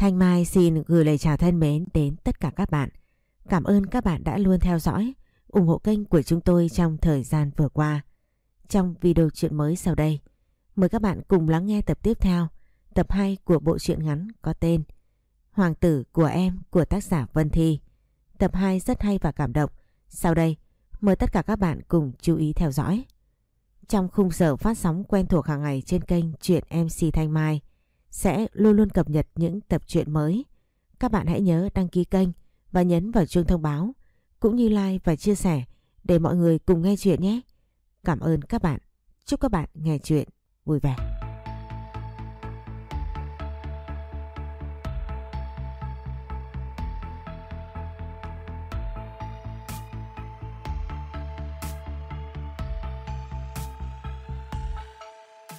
Thanh Mai xin gửi lời chào thân mến đến tất cả các bạn. Cảm ơn các bạn đã luôn theo dõi, ủng hộ kênh của chúng tôi trong thời gian vừa qua. Trong video chuyện mới sau đây, mời các bạn cùng lắng nghe tập tiếp theo, tập 2 của bộ truyện ngắn có tên Hoàng tử của em của tác giả Vân Thi. Tập 2 rất hay và cảm động. Sau đây, mời tất cả các bạn cùng chú ý theo dõi. Trong khung giờ phát sóng quen thuộc hàng ngày trên kênh Chuyện MC Thanh Mai sẽ luôn luôn cập nhật những tập truyện mới. Các bạn hãy nhớ đăng ký kênh và nhấn vào chuông thông báo cũng như like và chia sẻ để mọi người cùng nghe chuyện nhé. Cảm ơn các bạn. Chúc các bạn nghe chuyện vui vẻ.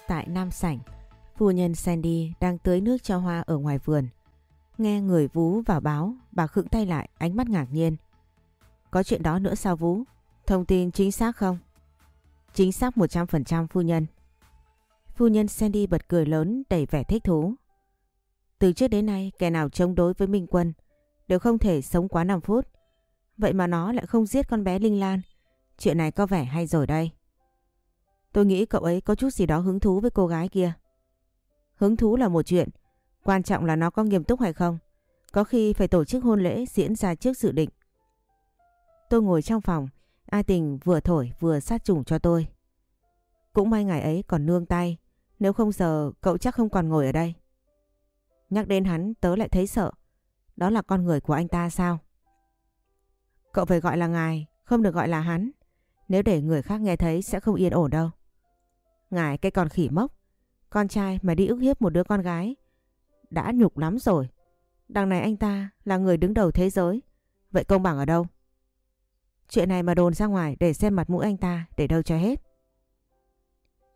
Tại Nam Sảnh, phu nhân Sandy đang tưới nước cho hoa ở ngoài vườn. Nghe người Vú vào báo, bà khựng tay lại, ánh mắt ngạc nhiên. Có chuyện đó nữa sao Vú? Thông tin chính xác không? Chính xác 100% phu nhân. Phu nhân Sandy bật cười lớn đầy vẻ thích thú. Từ trước đến nay kẻ nào chống đối với Minh Quân đều không thể sống quá 5 phút. Vậy mà nó lại không giết con bé Linh Lan. Chuyện này có vẻ hay rồi đây. Tôi nghĩ cậu ấy có chút gì đó hứng thú với cô gái kia. Hứng thú là một chuyện, quan trọng là nó có nghiêm túc hay không. Có khi phải tổ chức hôn lễ diễn ra trước dự định. Tôi ngồi trong phòng, ai tình vừa thổi vừa sát trùng cho tôi. Cũng may ngày ấy còn nương tay, nếu không giờ cậu chắc không còn ngồi ở đây. Nhắc đến hắn tớ lại thấy sợ. Đó là con người của anh ta sao? Cậu phải gọi là ngài, không được gọi là hắn. Nếu để người khác nghe thấy sẽ không yên ổn đâu. Ngài cái con khỉ mốc. Con trai mà đi ức hiếp một đứa con gái. Đã nhục lắm rồi. Đằng này anh ta là người đứng đầu thế giới. Vậy công bằng ở đâu? Chuyện này mà đồn ra ngoài để xem mặt mũi anh ta để đâu cho hết.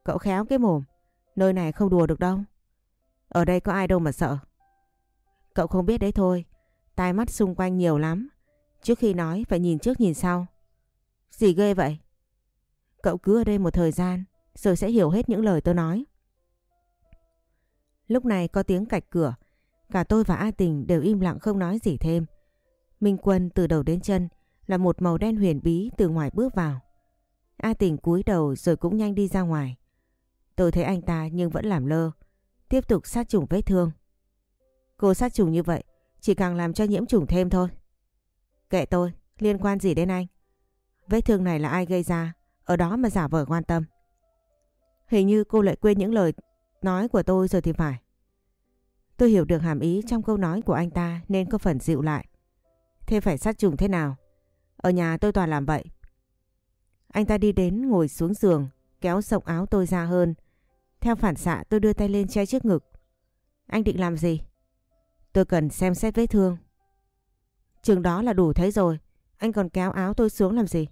Cậu khéo cái mồm. Nơi này không đùa được đâu. Ở đây có ai đâu mà sợ. Cậu không biết đấy thôi. Tai mắt xung quanh nhiều lắm. Trước khi nói, phải nhìn trước nhìn sau. Gì ghê vậy? Cậu cứ ở đây một thời gian, rồi sẽ hiểu hết những lời tôi nói. Lúc này có tiếng cạch cửa. Cả tôi và A Tình đều im lặng không nói gì thêm. Minh Quân từ đầu đến chân là một màu đen huyền bí từ ngoài bước vào. A Tình cúi đầu rồi cũng nhanh đi ra ngoài. Tôi thấy anh ta nhưng vẫn làm lơ. Tiếp tục sát trùng vết thương. Cô sát trùng như vậy chỉ càng làm cho nhiễm trùng thêm thôi. Kệ tôi, liên quan gì đến anh? Vết thương này là ai gây ra? Ở đó mà giả vờ quan tâm. Hình như cô lại quên những lời nói của tôi rồi thì phải. Tôi hiểu được hàm ý trong câu nói của anh ta nên có phần dịu lại. Thế phải sát trùng thế nào? Ở nhà tôi toàn làm vậy. Anh ta đi đến ngồi xuống giường, kéo sộng áo tôi ra hơn. Theo phản xạ tôi đưa tay lên che trước ngực. Anh định làm gì? Tôi cần xem xét vết thương. Chừng đó là đủ thấy rồi. Anh còn kéo áo tôi xuống làm gì?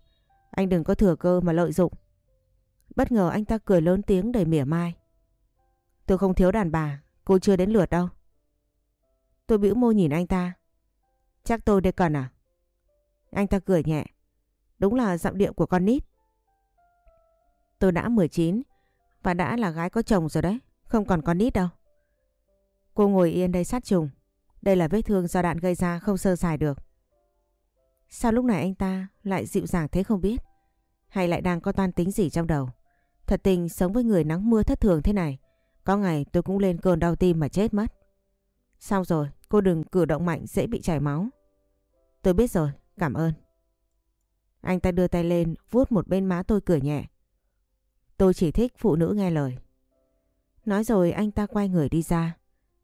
Anh đừng có thừa cơ mà lợi dụng. Bất ngờ anh ta cười lớn tiếng đầy mỉa mai. Tôi không thiếu đàn bà, cô chưa đến lượt đâu. Tôi bĩu môi nhìn anh ta. Chắc tôi đây cần à? Anh ta cười nhẹ. Đúng là giọng điệu của con nít. Tôi đã 19 và đã là gái có chồng rồi đấy, không còn con nít đâu. Cô ngồi yên đây sát trùng. Đây là vết thương do đạn gây ra không sơ sài được. Sao lúc này anh ta lại dịu dàng thế không biết? Hay lại đang có toan tính gì trong đầu? Thật tình sống với người nắng mưa thất thường thế này. Có ngày tôi cũng lên cơn đau tim mà chết mất. Xong rồi, cô đừng cử động mạnh dễ bị chảy máu. Tôi biết rồi, cảm ơn. Anh ta đưa tay lên, vuốt một bên má tôi cười nhẹ. Tôi chỉ thích phụ nữ nghe lời. Nói rồi anh ta quay người đi ra.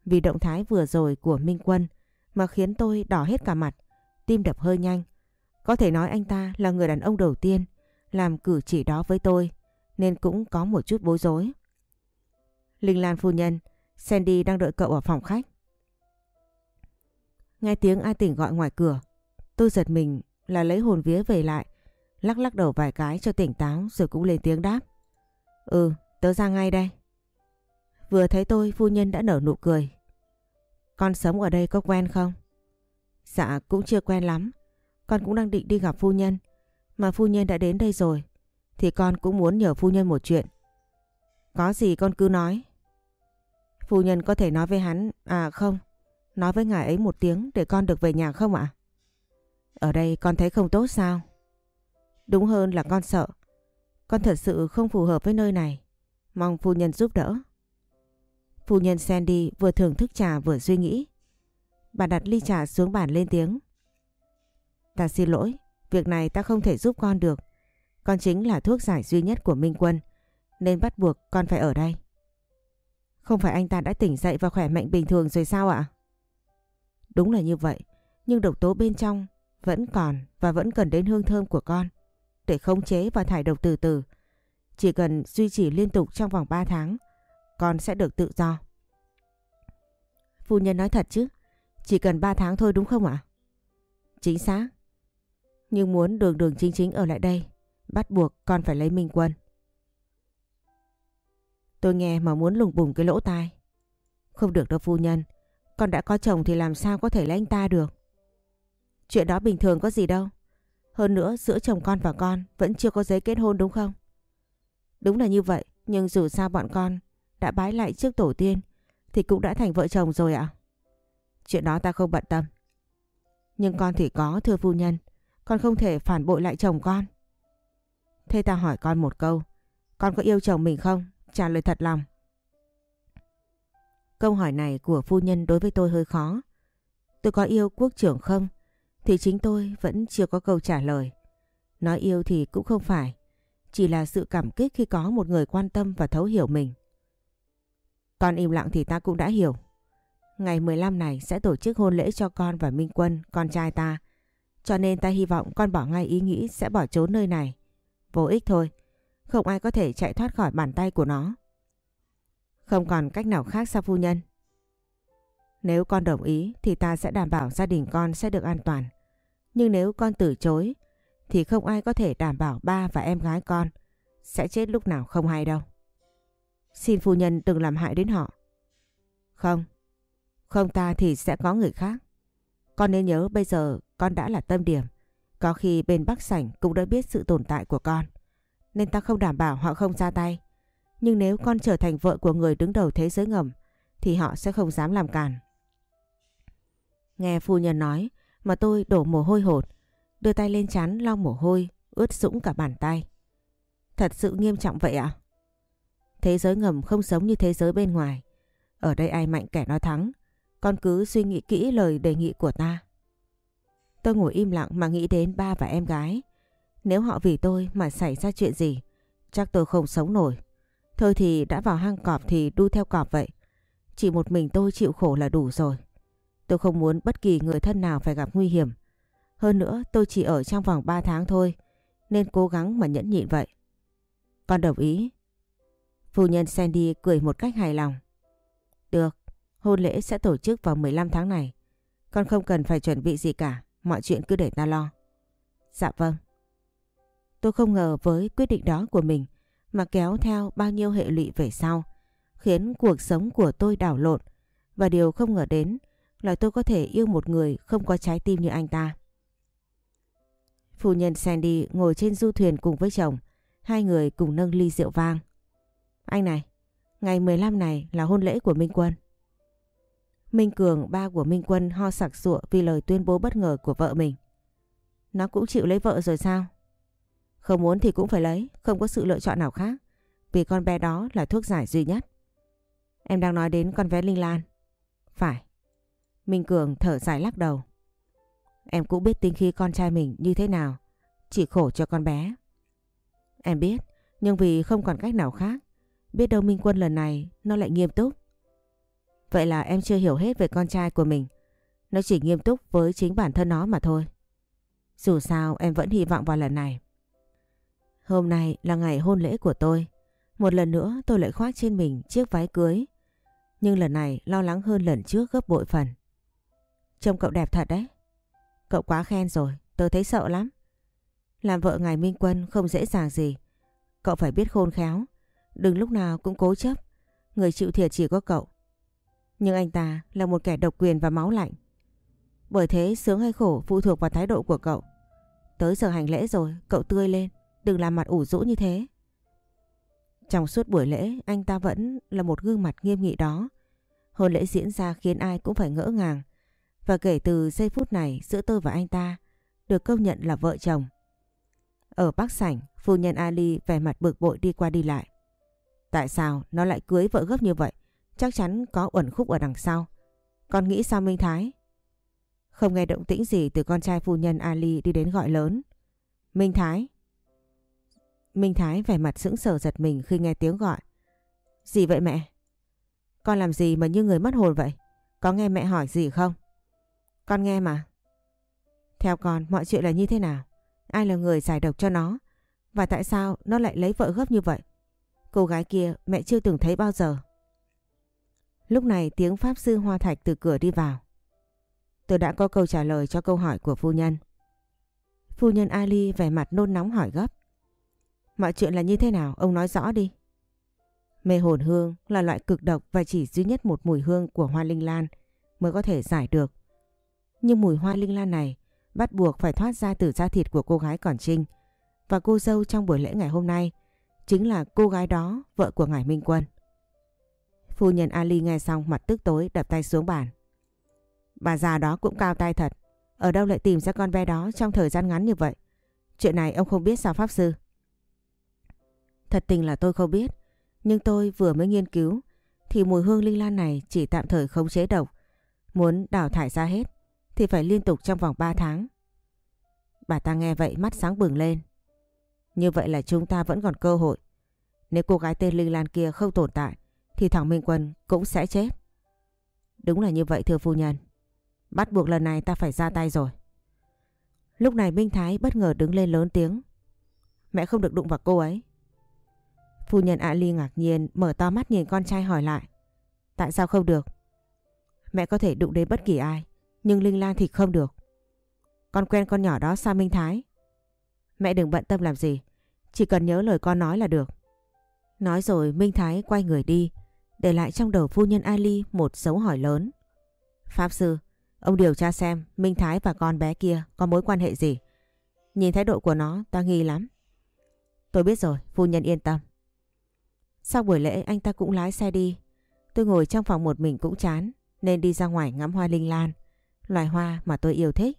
Vì động thái vừa rồi của Minh Quân mà khiến tôi đỏ hết cả mặt, tim đập hơi nhanh. Có thể nói anh ta là người đàn ông đầu tiên làm cử chỉ đó với tôi nên cũng có một chút bối rối. Linh Lan phu nhân, Sandy đang đợi cậu ở phòng khách. Nghe tiếng ai tỉnh gọi ngoài cửa, tôi giật mình là lấy hồn vía về lại, lắc lắc đầu vài cái cho tỉnh táo rồi cũng lên tiếng đáp. Ừ, tớ ra ngay đây. Vừa thấy tôi phu nhân đã nở nụ cười. Con sống ở đây có quen không? Dạ cũng chưa quen lắm. Con cũng đang định đi gặp phu nhân. Mà phu nhân đã đến đây rồi. Thì con cũng muốn nhờ phu nhân một chuyện. Có gì con cứ nói. Phu nhân có thể nói với hắn. À không. Nói với ngài ấy một tiếng để con được về nhà không ạ? Ở đây con thấy không tốt sao? Đúng hơn là con sợ. Con thật sự không phù hợp với nơi này. Mong phu nhân giúp đỡ. Phu nhân Sandy vừa thưởng thức trà vừa suy nghĩ. Bà đặt ly trà xuống bàn lên tiếng. Ta xin lỗi, việc này ta không thể giúp con được. Con chính là thuốc giải duy nhất của Minh Quân, nên bắt buộc con phải ở đây. Không phải anh ta đã tỉnh dậy và khỏe mạnh bình thường rồi sao ạ? Đúng là như vậy, nhưng độc tố bên trong vẫn còn và vẫn cần đến hương thơm của con để khống chế và thải độc từ từ. Chỉ cần duy trì liên tục trong vòng 3 tháng, con sẽ được tự do. Phu nhân nói thật chứ, chỉ cần 3 tháng thôi đúng không ạ? Chính xác. Nhưng muốn đường đường chính chính ở lại đây, bắt buộc con phải lấy Minh Quân. Tôi nghe mà muốn lùng bùng cái lỗ tai. Không được đâu phu nhân, con đã có chồng thì làm sao có thể lấy anh ta được. Chuyện đó bình thường có gì đâu. Hơn nữa giữa chồng con và con vẫn chưa có giấy kết hôn đúng không? Đúng là như vậy, nhưng dù sao bọn con đã bái lại trước tổ tiên thì cũng đã thành vợ chồng rồi ạ. Chuyện đó ta không bận tâm. Nhưng con thì có thưa phu nhân, con không thể phản bội lại chồng con. Thế ta hỏi con một câu, con có yêu chồng mình không? Trả lời thật lòng. Câu hỏi này của phu nhân đối với tôi hơi khó. Tôi có yêu quốc trưởng không? Thì chính tôi vẫn chưa có câu trả lời. Nói yêu thì cũng không phải. Chỉ là sự cảm kích khi có một người quan tâm và thấu hiểu mình. Con im lặng thì ta cũng đã hiểu. Ngày 15 này sẽ tổ chức hôn lễ cho con và Minh Quân, con trai ta. Cho nên ta hy vọng con bỏ ngay ý nghĩ sẽ bỏ trốn nơi này. Vô ích thôi. Không ai có thể chạy thoát khỏi bàn tay của nó. Không còn cách nào khác sao phu nhân? Nếu con đồng ý thì ta sẽ đảm bảo gia đình con sẽ được an toàn. Nhưng nếu con từ chối thì không ai có thể đảm bảo ba và em gái con sẽ chết lúc nào không hay đâu. Xin phu nhân đừng làm hại đến họ. Không, không ta thì sẽ có người khác. Con nên nhớ bây giờ con đã là tâm điểm. Có khi bên Bắc Sảnh cũng đã biết sự tồn tại của con. Nên ta không đảm bảo họ không ra tay. Nhưng nếu con trở thành vợ của người đứng đầu thế giới ngầm thì họ sẽ không dám làm cản. Nghe phu nhân nói mà tôi đổ mồ hôi hột, đưa tay lên chán lau mồ hôi, ướt sũng cả bàn tay. Thật sự nghiêm trọng vậy ạ? Thế giới ngầm không giống như thế giới bên ngoài. Ở đây ai mạnh kẻ nói thắng. Con cứ suy nghĩ kỹ lời đề nghị của ta. Tôi ngồi im lặng mà nghĩ đến ba và em gái. Nếu họ vì tôi mà xảy ra chuyện gì, chắc tôi không sống nổi. Thôi thì đã vào hang cọp thì đu theo cọp vậy. Chỉ một mình tôi chịu khổ là đủ rồi. Tôi không muốn bất kỳ người thân nào phải gặp nguy hiểm. Hơn nữa tôi chỉ ở trong vòng 3 tháng thôi, nên cố gắng mà nhẫn nhịn vậy. Con đồng ý. Phu nhân Sandy cười một cách hài lòng. Được, hôn lễ sẽ tổ chức vào 15 tháng này. Con không cần phải chuẩn bị gì cả, mọi chuyện cứ để ta lo. Dạ vâng. Tôi không ngờ với quyết định đó của mình mà kéo theo bao nhiêu hệ lụy về sau, khiến cuộc sống của tôi đảo lộn và điều không ngờ đến là tôi có thể yêu một người không có trái tim như anh ta. Phu nhân Sandy ngồi trên du thuyền cùng với chồng, hai người cùng nâng ly rượu vang. Anh này, ngày 15 này là hôn lễ của Minh Quân. Minh Cường, ba của Minh Quân ho sặc sụa vì lời tuyên bố bất ngờ của vợ mình. Nó cũng chịu lấy vợ rồi sao? Không muốn thì cũng phải lấy, không có sự lựa chọn nào khác. Vì con bé đó là thuốc giải duy nhất. Em đang nói đến con bé Linh Lan. Phải. Minh Cường thở dài lắc đầu. Em cũng biết tính khi con trai mình như thế nào. Chỉ khổ cho con bé. Em biết, nhưng vì không còn cách nào khác. Biết đâu Minh Quân lần này nó lại nghiêm túc. Vậy là em chưa hiểu hết về con trai của mình. Nó chỉ nghiêm túc với chính bản thân nó mà thôi. Dù sao em vẫn hy vọng vào lần này. Hôm nay là ngày hôn lễ của tôi. Một lần nữa tôi lại khoác trên mình chiếc váy cưới. Nhưng lần này lo lắng hơn lần trước gấp bội phần. Trông cậu đẹp thật đấy. Cậu quá khen rồi, tôi thấy sợ lắm. Làm vợ ngài Minh Quân không dễ dàng gì. Cậu phải biết khôn khéo. Đừng lúc nào cũng cố chấp. Người chịu thiệt chỉ có cậu. Nhưng anh ta là một kẻ độc quyền và máu lạnh. Bởi thế sướng hay khổ phụ thuộc vào thái độ của cậu. Tới giờ hành lễ rồi, cậu tươi lên. Đừng làm mặt ủ rũ như thế. Trong suốt buổi lễ, anh ta vẫn là một gương mặt nghiêm nghị đó. Hôn lễ diễn ra khiến ai cũng phải ngỡ ngàng Và kể từ giây phút này giữa tôi và anh ta được công nhận là vợ chồng. Ở Bắc Sảnh, phu nhân Ali vẻ mặt bực bội đi qua đi lại. Tại sao nó lại cưới vợ gấp như vậy? Chắc chắn có uẩn khúc ở đằng sau. Con nghĩ sao Minh Thái? Không nghe động tĩnh gì từ con trai phu nhân Ali đi đến gọi lớn. Minh Thái. Minh Thái vẻ mặt sững sờ giật mình khi nghe tiếng gọi. Gì vậy mẹ? Con làm gì mà như người mất hồn vậy? Có nghe mẹ hỏi gì không? Con nghe mà. Theo con, mọi chuyện là như thế nào? Ai là người giải độc cho nó? Và tại sao nó lại lấy vợ gấp như vậy? Cô gái kia mẹ chưa từng thấy bao giờ. Lúc này tiếng Pháp Sư Hoa Thạch từ cửa đi vào. Tôi đã có câu trả lời cho câu hỏi của phu nhân. Phu nhân Ali vẻ mặt nôn nóng hỏi gấp. Mọi chuyện là như thế nào? Ông nói rõ đi. Mê hồn hương là loại cực độc và chỉ duy nhất một mùi hương của hoa linh lan mới có thể giải được. Nhưng mùi hoa linh lan này bắt buộc phải thoát ra từ da thịt của cô gái còn trinh. Và cô dâu trong buổi lễ ngày hôm nay chính là cô gái đó, vợ của ngài Minh Quân. Phu nhân Ali nghe xong mặt tức tối đập tay xuống bàn. Bà già đó cũng cao tay thật. Ở đâu lại tìm ra con bé đó trong thời gian ngắn như vậy? Chuyện này ông không biết sao Pháp Sư? Thật tình là tôi không biết. Nhưng tôi vừa mới nghiên cứu, thì mùi hương linh lan này chỉ tạm thời không chế độc. Muốn đào thải ra hết, thì phải liên tục trong vòng 3 tháng. Bà ta nghe vậy mắt sáng bừng lên. Như vậy là chúng ta vẫn còn cơ hội. Nếu cô gái tên Linh Lan kia không tồn tại, thì thằng Minh Quân cũng sẽ chết. Đúng là như vậy, thưa phu nhân. Bắt buộc lần này ta phải ra tay rồi. Lúc này Minh Thái bất ngờ đứng lên lớn tiếng. Mẹ không được đụng vào cô ấy. Phu nhân Ali ngạc nhiên mở to mắt nhìn con trai hỏi lại. Tại sao không được? Mẹ có thể đụng đến bất kỳ ai, nhưng Linh Lan thì không được. Con quen con nhỏ đó sao Minh Thái? Mẹ đừng bận tâm làm gì, chỉ cần nhớ lời con nói là được. Nói rồi Minh Thái quay người đi, để lại trong đầu phu nhân Ali một dấu hỏi lớn. Pháp sư, ông điều tra xem Minh Thái và con bé kia có mối quan hệ gì. Nhìn thái độ của nó ta nghi lắm. Tôi biết rồi, phu nhân yên tâm. Sau buổi lễ anh ta cũng lái xe đi. Tôi ngồi trong phòng một mình cũng chán nên đi ra ngoài ngắm hoa linh lan. Loài hoa mà tôi yêu thích.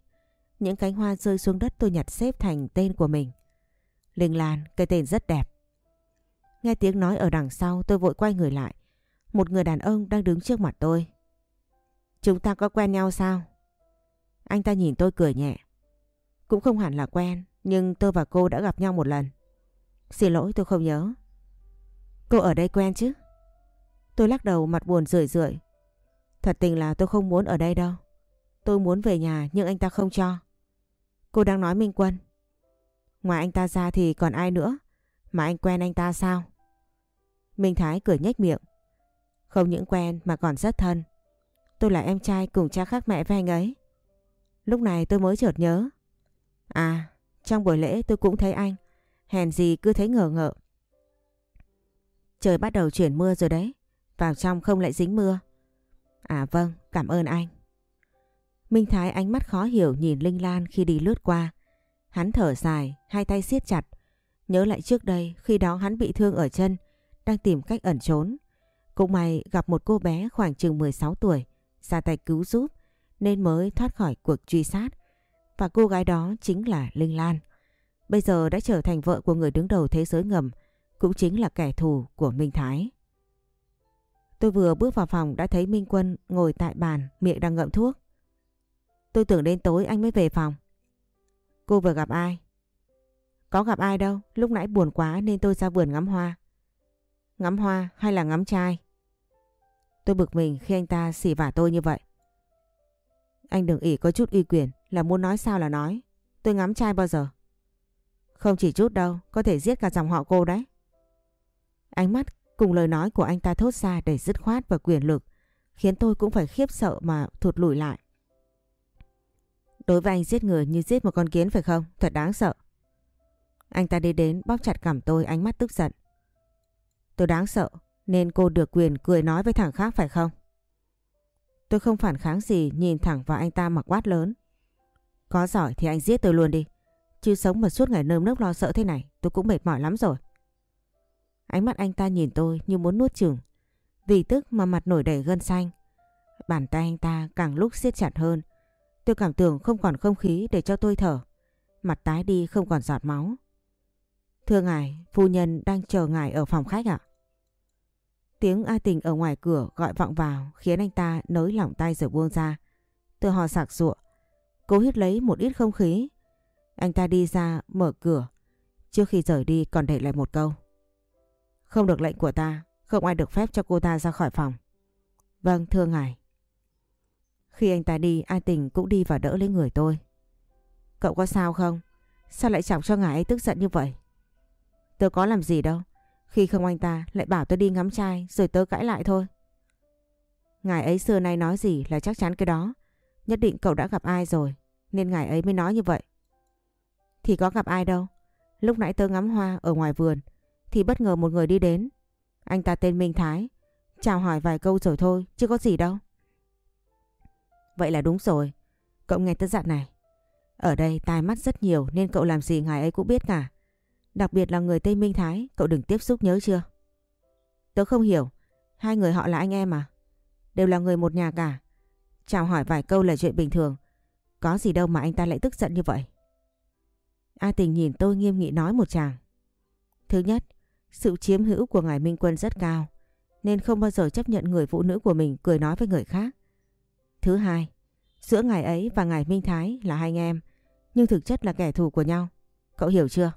Những cánh hoa rơi xuống đất tôi nhặt xếp thành tên của mình. Linh Lan, cái tên rất đẹp. Nghe tiếng nói ở đằng sau tôi vội quay người lại. Một người đàn ông đang đứng trước mặt tôi. Chúng ta có quen nhau sao? Anh ta nhìn tôi cười nhẹ. Cũng không hẳn là quen, nhưng tôi và cô đã gặp nhau một lần. Xin lỗi tôi không nhớ. Cô ở đây quen chứ? Tôi lắc đầu mặt buồn rười rượi. Thật tình là tôi không muốn ở đây đâu. Tôi muốn về nhà nhưng anh ta không cho. Cô đang nói Minh Quân. Ngoài anh ta ra thì còn ai nữa? Mà anh quen anh ta sao? Minh Thái cười nhếch miệng. Không những quen mà còn rất thân. Tôi là em trai cùng cha khác mẹ với anh ấy. Lúc này tôi mới chợt nhớ. À, trong buổi lễ tôi cũng thấy anh. Hèn gì cứ thấy ngờ ngợ. Trời bắt đầu chuyển mưa rồi đấy. Vào trong không lại dính mưa. À vâng, cảm ơn anh. Minh Thái ánh mắt khó hiểu nhìn Linh Lan khi đi lướt qua. Hắn thở dài, hai tay siết chặt. Nhớ lại trước đây khi đó hắn bị thương ở chân, đang tìm cách ẩn trốn. Cũng may gặp một cô bé khoảng chừng 16 tuổi, ra tay cứu giúp nên mới thoát khỏi cuộc truy sát. Và cô gái đó chính là Linh Lan. Bây giờ đã trở thành vợ của người đứng đầu thế giới ngầm, cũng chính là kẻ thù của Minh Thái. Tôi vừa bước vào phòng đã thấy Minh Quân ngồi tại bàn miệng đang ngậm thuốc. Tôi tưởng đến tối anh mới về phòng. Cô vừa gặp ai? Có gặp ai đâu, lúc nãy buồn quá nên tôi ra vườn ngắm hoa. Ngắm hoa hay là ngắm trai? Tôi bực mình khi anh ta xỉ vả tôi như vậy. Anh đừng ỉ có chút uy quyền là muốn nói sao là nói. Tôi ngắm trai bao giờ? Không chỉ chút đâu, có thể giết cả dòng họ cô đấy. Ánh mắt cùng lời nói của anh ta thốt ra đầy dứt khoát và quyền lực, khiến tôi cũng phải khiếp sợ mà thụt lùi lại. Đối với anh giết người như giết một con kiến phải không? Thật đáng sợ. Anh ta đi đến bóp chặt cằm tôi ánh mắt tức giận. Tôi đáng sợ nên cô được quyền cười nói với thằng khác phải không? Tôi không phản kháng gì nhìn thẳng vào anh ta mặc quát lớn. Có giỏi thì anh giết tôi luôn đi. Chứ sống mà suốt ngày nơm nớp lo sợ thế này tôi cũng mệt mỏi lắm rồi. Ánh mắt anh ta nhìn tôi như muốn nuốt chửng. Vì tức mà mặt nổi đầy gân xanh. Bàn tay anh ta càng lúc siết chặt hơn. Tôi cảm tưởng không còn không khí để cho tôi thở. Mặt tái đi không còn giọt máu. Thưa ngài, phu nhân đang chờ ngài ở phòng khách ạ. Tiếng A Tình ở ngoài cửa gọi vọng vào khiến anh ta nới lỏng tay rồi buông ra. Tôi hò sạc sụa. Cố hít lấy một ít không khí. Anh ta đi ra mở cửa. Trước khi rời đi còn để lại một câu. Không được lệnh của ta, không ai được phép cho cô ta ra khỏi phòng. Vâng, thưa ngài. Khi anh ta đi, A Tình cũng đi và đỡ lấy người tôi. Cậu có sao không? Sao lại chọc cho ngài ấy tức giận như vậy? Tớ có làm gì đâu. Khi không anh ta lại bảo tôi đi ngắm trai rồi tớ cãi lại thôi. Ngài ấy xưa nay nói gì là chắc chắn cái đó. Nhất định cậu đã gặp ai rồi nên ngài ấy mới nói như vậy. Thì có gặp ai đâu. Lúc nãy tớ ngắm hoa ở ngoài vườn thì bất ngờ một người đi đến. Anh ta tên Minh Thái. Chào hỏi vài câu rồi thôi chứ có gì đâu. Vậy là đúng rồi. Cậu nghe tớ dặn này. Ở đây tai mắt rất nhiều nên cậu làm gì ngài ấy cũng biết cả. Đặc biệt là người Tây Minh Thái, cậu đừng tiếp xúc nhớ chưa? Tớ không hiểu, hai người họ là anh em à? Đều là người một nhà cả. Chào hỏi vài câu là chuyện bình thường. Có gì đâu mà anh ta lại tức giận như vậy. A Tình nhìn tôi nghiêm nghị nói một chàng. Thứ nhất, sự chiếm hữu của ngài Minh Quân rất cao, nên không bao giờ chấp nhận người phụ nữ của mình cười nói với người khác. Thứ hai, giữa ngài ấy và ngài Minh Thái là hai anh em, nhưng thực chất là kẻ thù của nhau. Cậu hiểu chưa?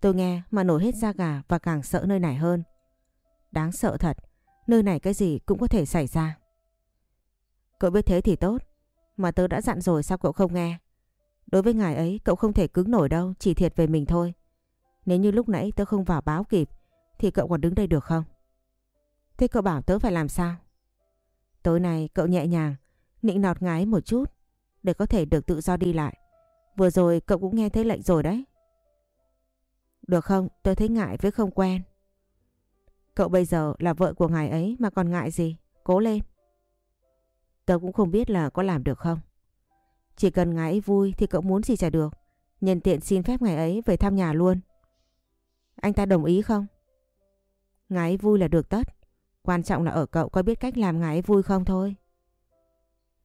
Tôi nghe mà nổi hết da gà và càng sợ nơi này hơn. Đáng sợ thật, nơi này cái gì cũng có thể xảy ra. Cậu biết thế thì tốt, mà tớ đã dặn rồi sao cậu không nghe? Đối với ngài ấy cậu không thể cứng nổi đâu, chỉ thiệt về mình thôi. Nếu như lúc nãy tớ không vào báo kịp thì cậu còn đứng đây được không? Thế cậu bảo tớ phải làm sao? Tối nay cậu nhẹ nhàng, nịnh nọt ngái một chút để có thể được tự do đi lại. Vừa rồi cậu cũng nghe thấy lệnh rồi đấy. Được không? Tôi thấy ngại với không quen. Cậu bây giờ là vợ của ngài ấy mà còn ngại gì? Cố lên. Tớ cũng không biết là có làm được không. Chỉ cần ngài ấy vui thì cậu muốn gì chả được. Nhân tiện xin phép ngài ấy về thăm nhà luôn. Anh ta đồng ý không? Ngái vui là được tất. Quan trọng là ở cậu có biết cách làm ngái vui không thôi.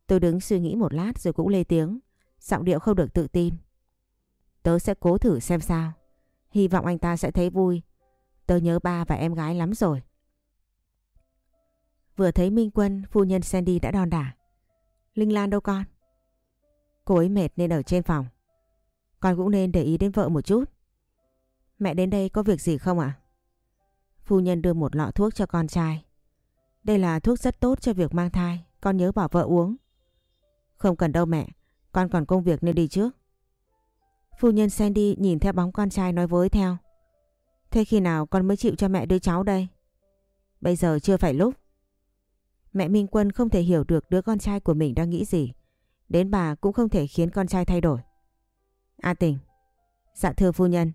Tôi đứng suy nghĩ một lát rồi cũng lê tiếng. Giọng điệu không được tự tin. Tớ sẽ cố thử xem sao. Hy vọng anh ta sẽ thấy vui. Tớ nhớ ba và em gái lắm rồi. Vừa thấy Minh Quân, phu nhân Sandy đã đòn đả. Linh Lan đâu con? Cô ấy mệt nên ở trên phòng. Con cũng nên để ý đến vợ một chút. Mẹ đến đây có việc gì không ạ? Phu nhân đưa một lọ thuốc cho con trai. Đây là thuốc rất tốt cho việc mang thai. Con nhớ bảo vợ uống. Không cần đâu mẹ. Con còn công việc nên đi trước. Phu nhân Sandy nhìn theo bóng con trai nói với theo. Thế khi nào con mới chịu cho mẹ đứa cháu đây? Bây giờ chưa phải lúc. Mẹ Minh Quân không thể hiểu được đứa con trai của mình đang nghĩ gì. Đến bà cũng không thể khiến con trai thay đổi. A tình. Dạ thưa phu nhân.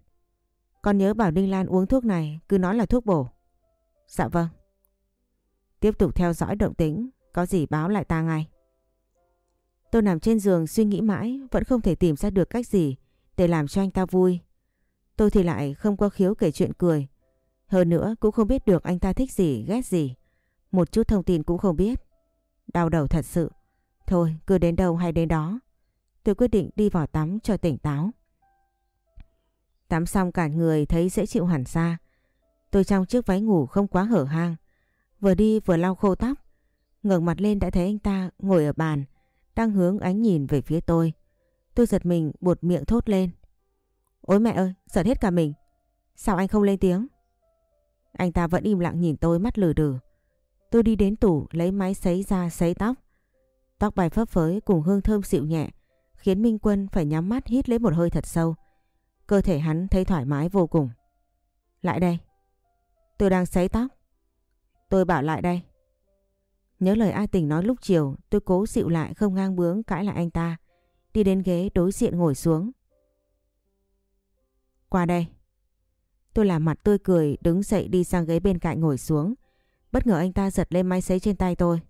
Con nhớ bảo Đinh Lan uống thuốc này cứ nói là thuốc bổ. Dạ vâng. Tiếp tục theo dõi động tĩnh. Có gì báo lại ta ngay. Tôi nằm trên giường suy nghĩ mãi vẫn không thể tìm ra được cách gì để làm cho anh ta vui. Tôi thì lại không có khiếu kể chuyện cười. Hơn nữa cũng không biết được anh ta thích gì, ghét gì. Một chút thông tin cũng không biết. Đau đầu thật sự. Thôi cứ đến đâu hay đến đó. Tôi quyết định đi vào tắm cho tỉnh táo. Tắm xong cả người thấy dễ chịu hẳn ra. Tôi trong chiếc váy ngủ không quá hở hang. Vừa đi vừa lau khô tóc. ngẩng mặt lên đã thấy anh ta ngồi ở bàn. Đang hướng ánh nhìn về phía tôi. Tôi giật mình buột miệng thốt lên. Ôi mẹ ơi, giật hết cả mình. Sao anh không lên tiếng? Anh ta vẫn im lặng nhìn tôi mắt lừ đừ. Tôi đi đến tủ lấy máy sấy ra sấy tóc. Tóc bài phấp phới cùng hương thơm dịu nhẹ khiến Minh Quân phải nhắm mắt hít lấy một hơi thật sâu. Cơ thể hắn thấy thoải mái vô cùng. Lại đây. Tôi đang sấy tóc. Tôi bảo lại đây. Nhớ lời ai tình nói lúc chiều, tôi cố dịu lại không ngang bướng cãi lại anh ta. Đi đến ghế đối diện ngồi xuống. Qua đây. Tôi làm mặt tươi cười, đứng dậy đi sang ghế bên cạnh ngồi xuống. Bất ngờ anh ta giật lên máy sấy trên tay tôi.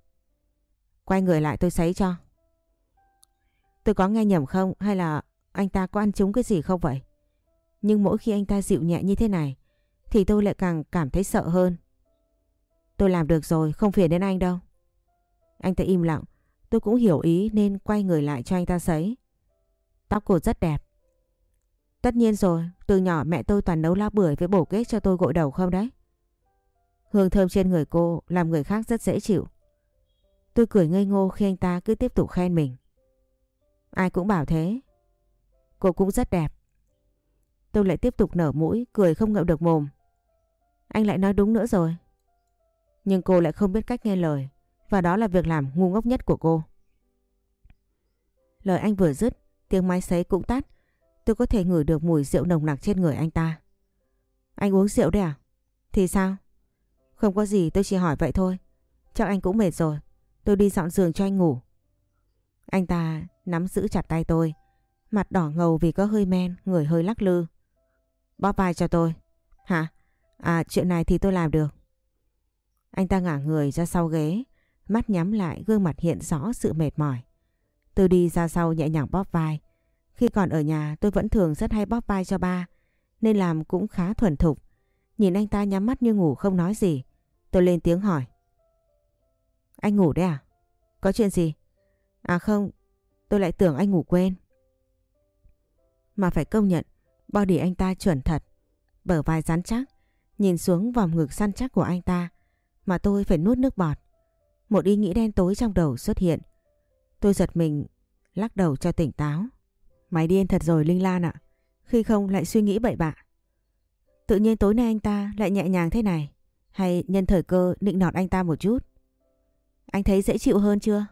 Quay người lại tôi sấy cho. Tôi có nghe nhầm không hay là anh ta có ăn trúng cái gì không vậy? Nhưng mỗi khi anh ta dịu nhẹ như thế này thì tôi lại càng cảm thấy sợ hơn. Tôi làm được rồi, không phiền đến anh đâu. Anh ta im lặng, Tôi cũng hiểu ý nên quay người lại cho anh ta sấy. Tóc cô rất đẹp. Tất nhiên rồi, từ nhỏ mẹ tôi toàn nấu lá bưởi với bổ kết cho tôi gội đầu không đấy. Hương thơm trên người cô làm người khác rất dễ chịu. Tôi cười ngây ngô khi anh ta cứ tiếp tục khen mình. Ai cũng bảo thế. Cô cũng rất đẹp. Tôi lại tiếp tục nở mũi, cười không ngậm được mồm. Anh lại nói đúng nữa rồi. Nhưng cô lại không biết cách nghe lời. Và đó là việc làm ngu ngốc nhất của cô. Lời anh vừa dứt, tiếng máy sấy cũng tắt. Tôi có thể ngửi được mùi rượu nồng nặc trên người anh ta. Anh uống rượu đấy à? Thì sao? Không có gì tôi chỉ hỏi vậy thôi. Chắc anh cũng mệt rồi. Tôi đi dọn giường cho anh ngủ. Anh ta nắm giữ chặt tay tôi. Mặt đỏ ngầu vì có hơi men, người hơi lắc lư. Bóp vai cho tôi. Hả? À chuyện này thì tôi làm được. Anh ta ngả người ra sau ghế. Mắt nhắm lại gương mặt hiện rõ sự mệt mỏi. Tôi đi ra sau nhẹ nhàng bóp vai. Khi còn ở nhà tôi vẫn thường rất hay bóp vai cho ba. Nên làm cũng khá thuần thục. Nhìn anh ta nhắm mắt như ngủ không nói gì. Tôi lên tiếng hỏi. Anh ngủ đấy à? Có chuyện gì? À không, tôi lại tưởng anh ngủ quên. Mà phải công nhận, body anh ta chuẩn thật. Bờ vai rắn chắc, nhìn xuống vòng ngực săn chắc của anh ta. Mà tôi phải nuốt nước bọt. Một ý nghĩ đen tối trong đầu xuất hiện. Tôi giật mình, lắc đầu cho tỉnh táo. Mày điên thật rồi Linh Lan ạ. Khi không lại suy nghĩ bậy bạ. Tự nhiên tối nay anh ta lại nhẹ nhàng thế này. Hay nhân thời cơ định nọt anh ta một chút. Anh thấy dễ chịu hơn chưa?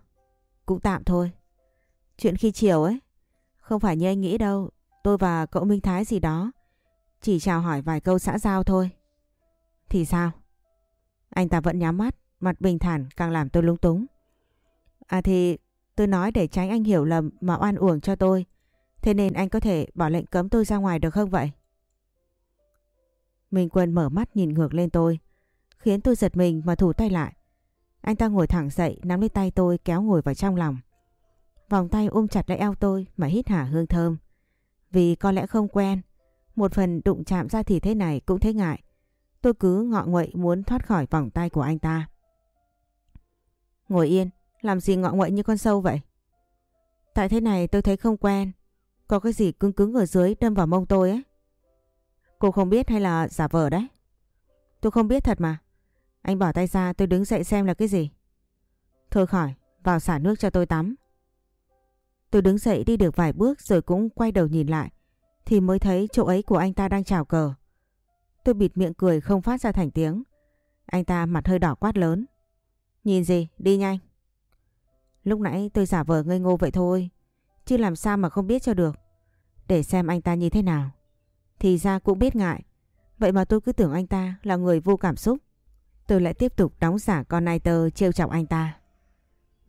Cũng tạm thôi. Chuyện khi chiều ấy. Không phải như anh nghĩ đâu. Tôi và cậu Minh Thái gì đó. Chỉ chào hỏi vài câu xã giao thôi. Thì sao? Anh ta vẫn nhắm mắt. Mặt bình thản, càng làm tôi lung túng. À thì, tôi nói để tránh anh hiểu lầm mà oan uổng cho tôi. Thế nên anh có thể bỏ lệnh cấm tôi ra ngoài được không vậy? Minh Quân mở mắt nhìn ngược lên tôi. Khiến tôi giật mình mà thủ tay lại. Anh ta ngồi thẳng dậy, nắm lấy tay tôi, kéo ngồi vào trong lòng. Vòng tay ôm chặt lấy eo tôi mà hít hả hương thơm. Vì có lẽ không quen, một phần đụng chạm ra thì thế này cũng thấy ngại. Tôi cứ ngọ nguậy muốn thoát khỏi vòng tay của anh ta. Ngồi yên, làm gì ngọ nguậy như con sâu vậy? Tại thế này tôi thấy không quen. Có cái gì cứng cứng ở dưới đâm vào mông tôi ấy. Cô không biết hay là giả vờ đấy? Tôi không biết thật mà. Anh bỏ tay ra tôi đứng dậy xem là cái gì. Thôi khỏi, vào xả nước cho tôi tắm. Tôi đứng dậy đi được vài bước rồi cũng quay đầu nhìn lại. Thì mới thấy chỗ ấy của anh ta đang chào cờ. Tôi bịt miệng cười không phát ra thành tiếng. Anh ta mặt hơi đỏ quát lớn. Nhìn gì, đi nhanh. Lúc nãy tôi giả vờ ngây ngô vậy thôi. Chứ làm sao mà không biết cho được. Để xem anh ta như thế nào. Thì ra cũng biết ngại. Vậy mà tôi cứ tưởng anh ta là người vô cảm xúc. Tôi lại tiếp tục đóng giả con nai tơ trêu chọc anh ta.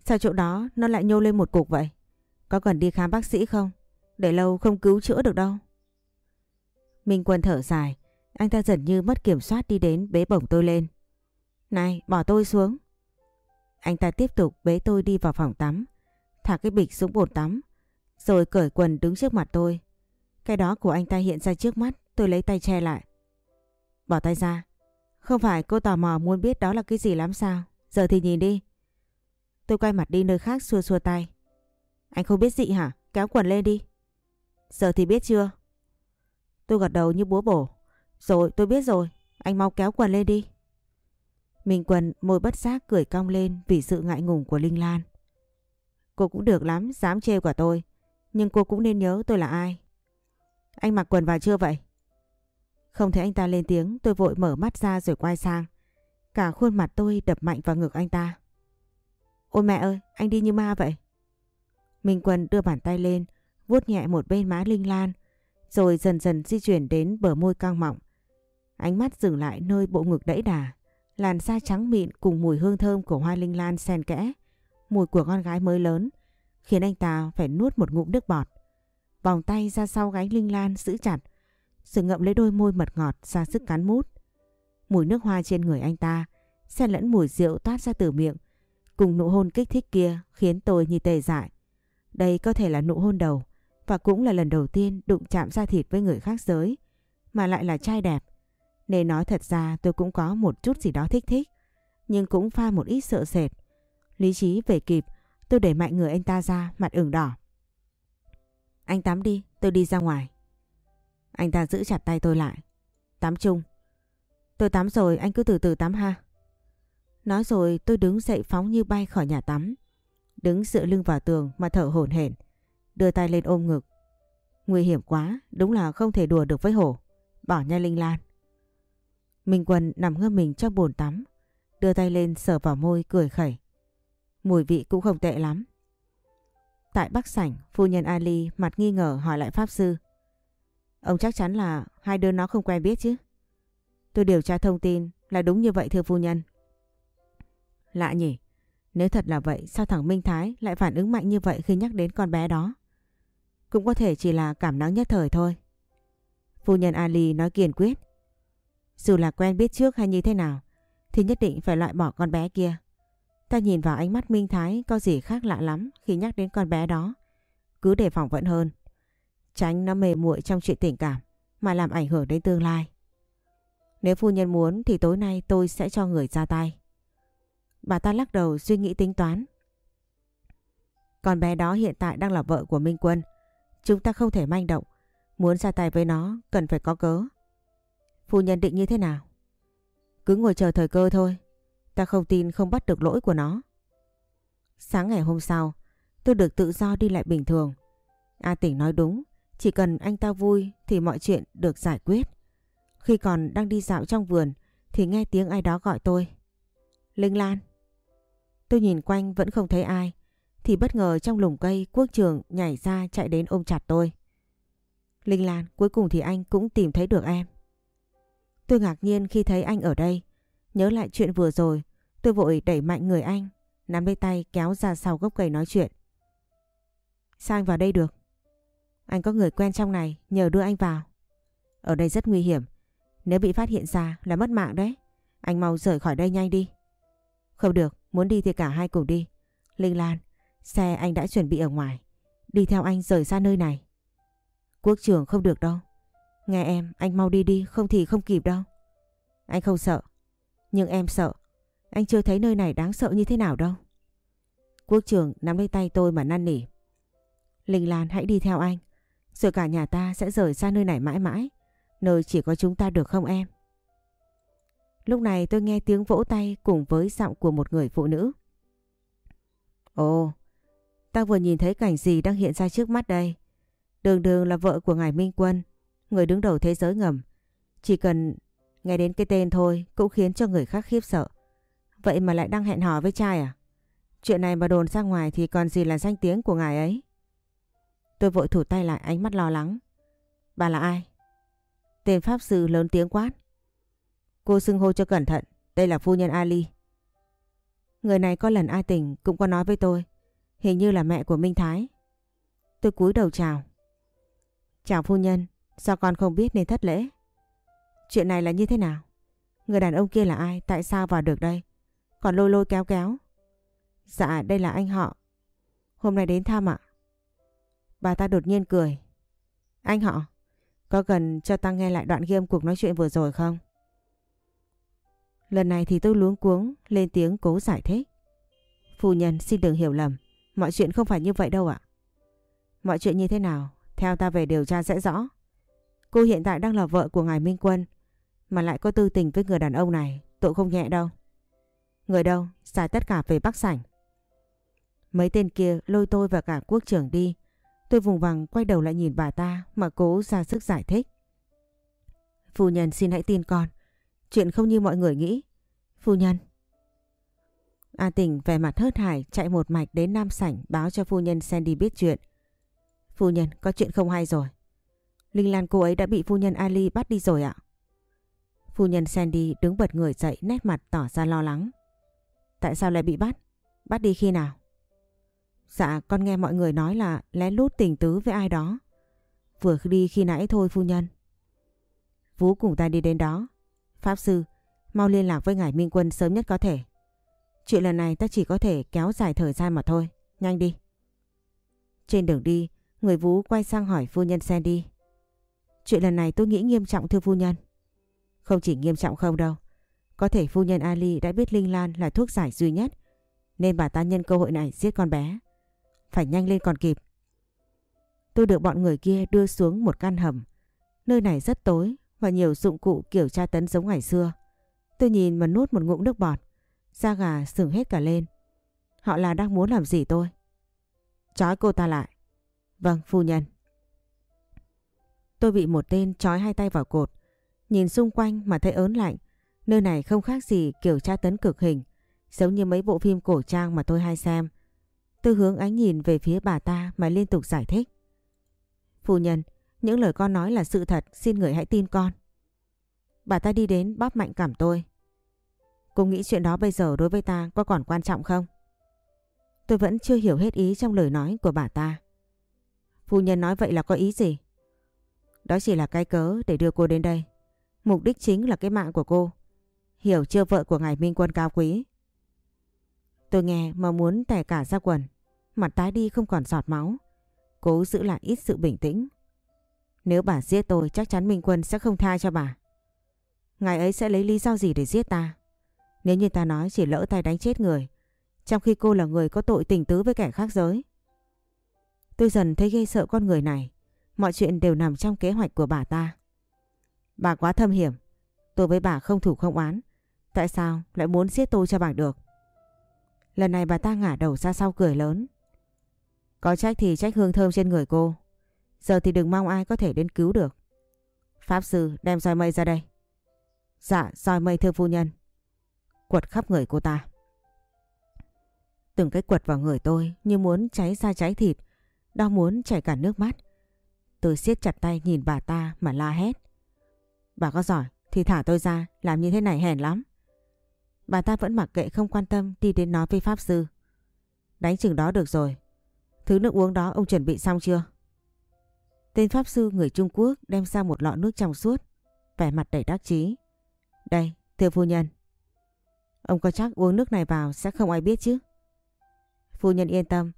Sao chỗ đó nó lại nhô lên một cục vậy? Có cần đi khám bác sĩ không? Để lâu không cứu chữa được đâu. Minh Quân thở dài. Anh ta dần như mất kiểm soát đi đến bế bổng tôi lên. Này, bỏ tôi xuống. Anh ta tiếp tục bế tôi đi vào phòng tắm. Thả cái bịch xuống bồn tắm. Rồi cởi quần đứng trước mặt tôi. Cái đó của anh ta hiện ra trước mắt. Tôi lấy tay che lại. Bỏ tay ra. Không phải cô tò mò muốn biết đó là cái gì lắm sao? Giờ thì nhìn đi. Tôi quay mặt đi nơi khác xua xua tay. Anh không biết gì hả? Kéo quần lên đi. Giờ thì biết chưa? Tôi gật đầu như búa bổ. Rồi tôi biết rồi. Anh mau kéo quần lên đi. Minh quần môi bất giác cười cong lên vì sự ngại ngùng của Linh Lan. Cô cũng được lắm, dám chê quả tôi. Nhưng cô cũng nên nhớ tôi là ai. Anh mặc quần vào chưa vậy? Không thấy anh ta lên tiếng tôi vội mở mắt ra rồi quay sang. Cả khuôn mặt tôi đập mạnh vào ngực anh ta. Ôi mẹ ơi, anh đi như ma vậy. Minh Quân đưa bàn tay lên, vuốt nhẹ một bên má Linh Lan, rồi dần dần di chuyển đến bờ môi căng mọng. Ánh mắt dừng lại nơi bộ ngực đẫy đà, làn da trắng mịn cùng mùi hương thơm của hoa Linh Lan xen kẽ, mùi của con gái mới lớn, khiến anh ta phải nuốt một ngụm nước bọt. Vòng tay ra sau gáy Linh Lan giữ chặt, sự ngậm lấy đôi môi mật ngọt ra sức cắn mút. Mùi nước hoa trên người anh ta, xen lẫn mùi rượu toát ra từ miệng, cùng nụ hôn kích thích kia khiến tôi như tê dại. Đây có thể là nụ hôn đầu và cũng là lần đầu tiên đụng chạm da thịt với người khác giới mà lại là trai đẹp. Nên nói thật ra tôi cũng có một chút gì đó thích thích nhưng cũng pha một ít sợ sệt. Lý trí về kịp Tôi để mạnh người anh ta ra, mặt ửng đỏ. Anh tắm đi, tôi đi ra ngoài. Anh ta giữ chặt tay tôi lại. Tắm chung. Tôi tắm rồi, anh cứ từ từ tắm ha. Nói rồi tôi đứng dậy phóng như bay khỏi nhà tắm. Đứng dựa lưng vào tường mà thở hổn hển, đưa tay lên ôm ngực. Nguy hiểm quá, đúng là không thể đùa được với hổ. Bỏ nha Linh Lan. Minh Quân nằm ngâm mình trong bồn tắm, đưa tay lên sờ vào môi cười khẩy. Mùi vị cũng không tệ lắm. Tại Bắc Sảnh, phu nhân Ali mặt nghi ngờ hỏi lại Pháp Sư. Ông chắc chắn là hai đứa nó không quen biết chứ? Tôi điều tra thông tin là đúng như vậy thưa phu nhân. Lạ nhỉ, nếu thật là vậy, sao thằng Minh Thái lại phản ứng mạnh như vậy khi nhắc đến con bé đó? Cũng có thể chỉ là cảm nắng nhất thời thôi. Phu nhân Ali nói kiên quyết. Dù là quen biết trước hay như thế nào, thì nhất định phải loại bỏ con bé kia. Ta nhìn vào ánh mắt Minh Thái có gì khác lạ lắm khi nhắc đến con bé đó. Cứ đề phòng vẫn hơn. Tránh nó mê muội trong chuyện tình cảm, mà làm ảnh hưởng đến tương lai. Nếu phu nhân muốn thì tối nay tôi sẽ cho người ra tay. Bà ta lắc đầu suy nghĩ tính toán. Con bé đó hiện tại đang là vợ của Minh Quân. Chúng ta không thể manh động. Muốn ra tay với nó cần phải có cớ. Phu nhân định như thế nào? Cứ ngồi chờ thời cơ thôi. Ta không tin không bắt được lỗi của nó. Sáng ngày hôm sau, tôi được tự do đi lại bình thường. A tỉnh nói đúng, chỉ cần anh ta vui thì mọi chuyện được giải quyết. Khi còn đang đi dạo trong vườn thì nghe tiếng ai đó gọi tôi. Linh Lan. Tôi nhìn quanh vẫn không thấy ai. Thì bất ngờ trong lùm cây quốc trường nhảy ra chạy đến ôm chặt tôi. Linh Lan, cuối cùng thì anh cũng tìm thấy được em. Tôi ngạc nhiên khi thấy anh ở đây. Nhớ lại chuyện vừa rồi, tôi vội đẩy mạnh người anh, nắm lấy tay kéo ra sau gốc cây nói chuyện. Sao anh vào đây được? Anh có người quen trong này, nhờ đưa anh vào. Ở đây rất nguy hiểm, nếu bị phát hiện ra là mất mạng đấy. Anh mau rời khỏi đây nhanh đi. Không được, muốn đi thì cả hai cùng đi. Linh Lan, xe anh đã chuẩn bị ở ngoài. Đi theo anh rời xa nơi này. Quốc trưởng không được đâu. Nghe em, anh mau đi đi, không thì không kịp đâu. Anh không sợ. Nhưng em sợ. Anh chưa thấy nơi này đáng sợ như thế nào đâu. Quốc trưởng nắm lấy tay tôi mà năn nỉ. Linh Lan hãy đi theo anh. Rồi cả nhà ta sẽ rời xa nơi này mãi mãi. Nơi chỉ có chúng ta được không em? Lúc này tôi nghe tiếng vỗ tay cùng với giọng của một người phụ nữ. Ồ, ta vừa nhìn thấy cảnh gì đang hiện ra trước mắt đây. Đường đường là vợ của ngài Minh Quân, người đứng đầu thế giới ngầm. Chỉ cần nghe đến cái tên thôi cũng khiến cho người khác khiếp sợ. Vậy mà lại đang hẹn hò với trai à? Chuyện này mà đồn ra ngoài thì còn gì là danh tiếng của ngài ấy. Tôi vội thủ tay lại ánh mắt lo lắng. Bà là ai? Tên Pháp Sư lớn tiếng quát. Cô xưng hô cho cẩn thận, đây là phu nhân Ali. Người này có lần ai tình cũng có nói với tôi, hình như là mẹ của Minh Thái. Tôi cúi đầu chào. Chào phu nhân, sao con không biết nên thất lễ? Chuyện này là như thế nào? Người đàn ông kia là ai? Tại sao vào được đây? Còn lôi lôi kéo kéo. Dạ, đây là anh họ. Hôm nay đến thăm ạ. Bà ta đột nhiên cười. Anh họ, có cần cho ta nghe lại đoạn ghi âm cuộc nói chuyện vừa rồi không? Lần này thì tôi luống cuống lên tiếng cố giải thích. Phu nhân xin đừng hiểu lầm, mọi chuyện không phải như vậy đâu ạ. Mọi chuyện như thế nào, theo ta về điều tra sẽ rõ. Cô hiện tại đang là vợ của ngài Minh Quân, mà lại có tư tình với người đàn ông này, tội không nhẹ đâu. Người đâu, xài tất cả về Bắc Sảnh. Mấy tên kia lôi tôi và cả quốc trưởng đi. Tôi vùng vằng quay đầu lại nhìn bà ta mà cố ra sức giải thích. Phu nhân xin hãy tin con. Chuyện không như mọi người nghĩ. Phu nhân. A Tình về mặt hớt hải chạy một mạch đến Nam Sảnh báo cho phu nhân Sandy biết chuyện. Phu nhân, có chuyện không hay rồi. Linh Lan cô ấy đã bị phu nhân Ali bắt đi rồi ạ. Phu nhân Sandy đứng bật người dậy, nét mặt tỏ ra lo lắng. Tại sao lại bị bắt? Bắt đi khi nào? Dạ con nghe mọi người nói là lén lút tình tứ với ai đó. Vừa đi khi nãy thôi, phu nhân. Vũ cùng ta đi đến đó. Pháp sư, mau liên lạc với ngài Minh Quân sớm nhất có thể. Chuyện lần này ta chỉ có thể kéo dài thời gian mà thôi. Nhanh đi. Trên đường đi, người Vũ quay sang hỏi phu nhân Sandy. Chuyện lần này tôi nghĩ nghiêm trọng thưa phu nhân. Không chỉ nghiêm trọng không đâu. Có thể phu nhân Ali đã biết Linh Lan là thuốc giải duy nhất. Nên bà ta nhân cơ hội này giết con bé. Phải nhanh lên còn kịp. Tôi được bọn người kia đưa xuống một căn hầm. Nơi này rất tối và nhiều dụng cụ kiểu tra tấn giống ngày xưa. Tôi nhìn mà nuốt một ngụm nước bọt. Da gà sừng hết cả lên. Họ là đang muốn làm gì tôi? Chói cô ta lại. Vâng, phu nhân. Tôi bị một tên chói hai tay vào cột. Nhìn xung quanh mà thấy ớn lạnh. Nơi này không khác gì kiểu tra tấn cực hình. Giống như mấy bộ phim cổ trang mà tôi hay xem. Tôi hướng ánh nhìn về phía bà ta mà liên tục giải thích. Phu nhân, những lời con nói là sự thật, xin người hãy tin con. Bà ta đi đến bóp mạnh cảm tôi. Cô nghĩ chuyện đó bây giờ đối với ta có còn quan trọng không? Tôi vẫn chưa hiểu hết ý trong lời nói của bà ta. Phu nhân nói vậy là có ý gì? Đó chỉ là cái cớ để đưa cô đến đây. Mục đích chính là cái mạng của cô. Hiểu chưa vợ của ngài Minh Quân cao quý? Tôi nghe mà muốn tè cả ra quần. Mặt tái đi không còn giọt máu. Cố giữ lại ít sự bình tĩnh. Nếu bà giết tôi, chắc chắn Minh Quân sẽ không tha cho bà. Ngài ấy sẽ lấy lý do gì để giết ta? Nếu như ta nói chỉ lỡ tay đánh chết người. Trong khi cô là người có tội tình tứ với kẻ khác giới. Tôi dần thấy ghê sợ con người này. Mọi chuyện đều nằm trong kế hoạch của bà ta. Bà quá thâm hiểm. Tôi với bà không thủ không oán. Tại sao lại muốn giết tôi cho bà được? Lần này bà ta ngả đầu ra sau cười lớn. Có trách thì trách hương thơm trên người cô. Giờ thì đừng mong ai có thể đến cứu được. Pháp sư đem roi mây ra đây. Dạ, roi mây thưa phu nhân. Quật khắp người cô ta. Từng cái quật vào người tôi như muốn cháy ra cháy thịt. Đau muốn chảy cả nước mắt. Tôi siết chặt tay nhìn bà ta mà la hét. Bà có giỏi thì thả tôi ra, làm như thế này hèn lắm. Bà ta vẫn mặc kệ không quan tâm đi đến nói với Pháp Sư. Đánh chừng đó được rồi. Thứ nước uống đó ông chuẩn bị xong chưa? Tên Pháp Sư người Trung Quốc đem ra một lọ nước trong suốt, vẻ mặt đầy đắc chí. Đây, thưa phu nhân. Ông có chắc uống nước này vào sẽ không ai biết chứ? Phu nhân yên tâm,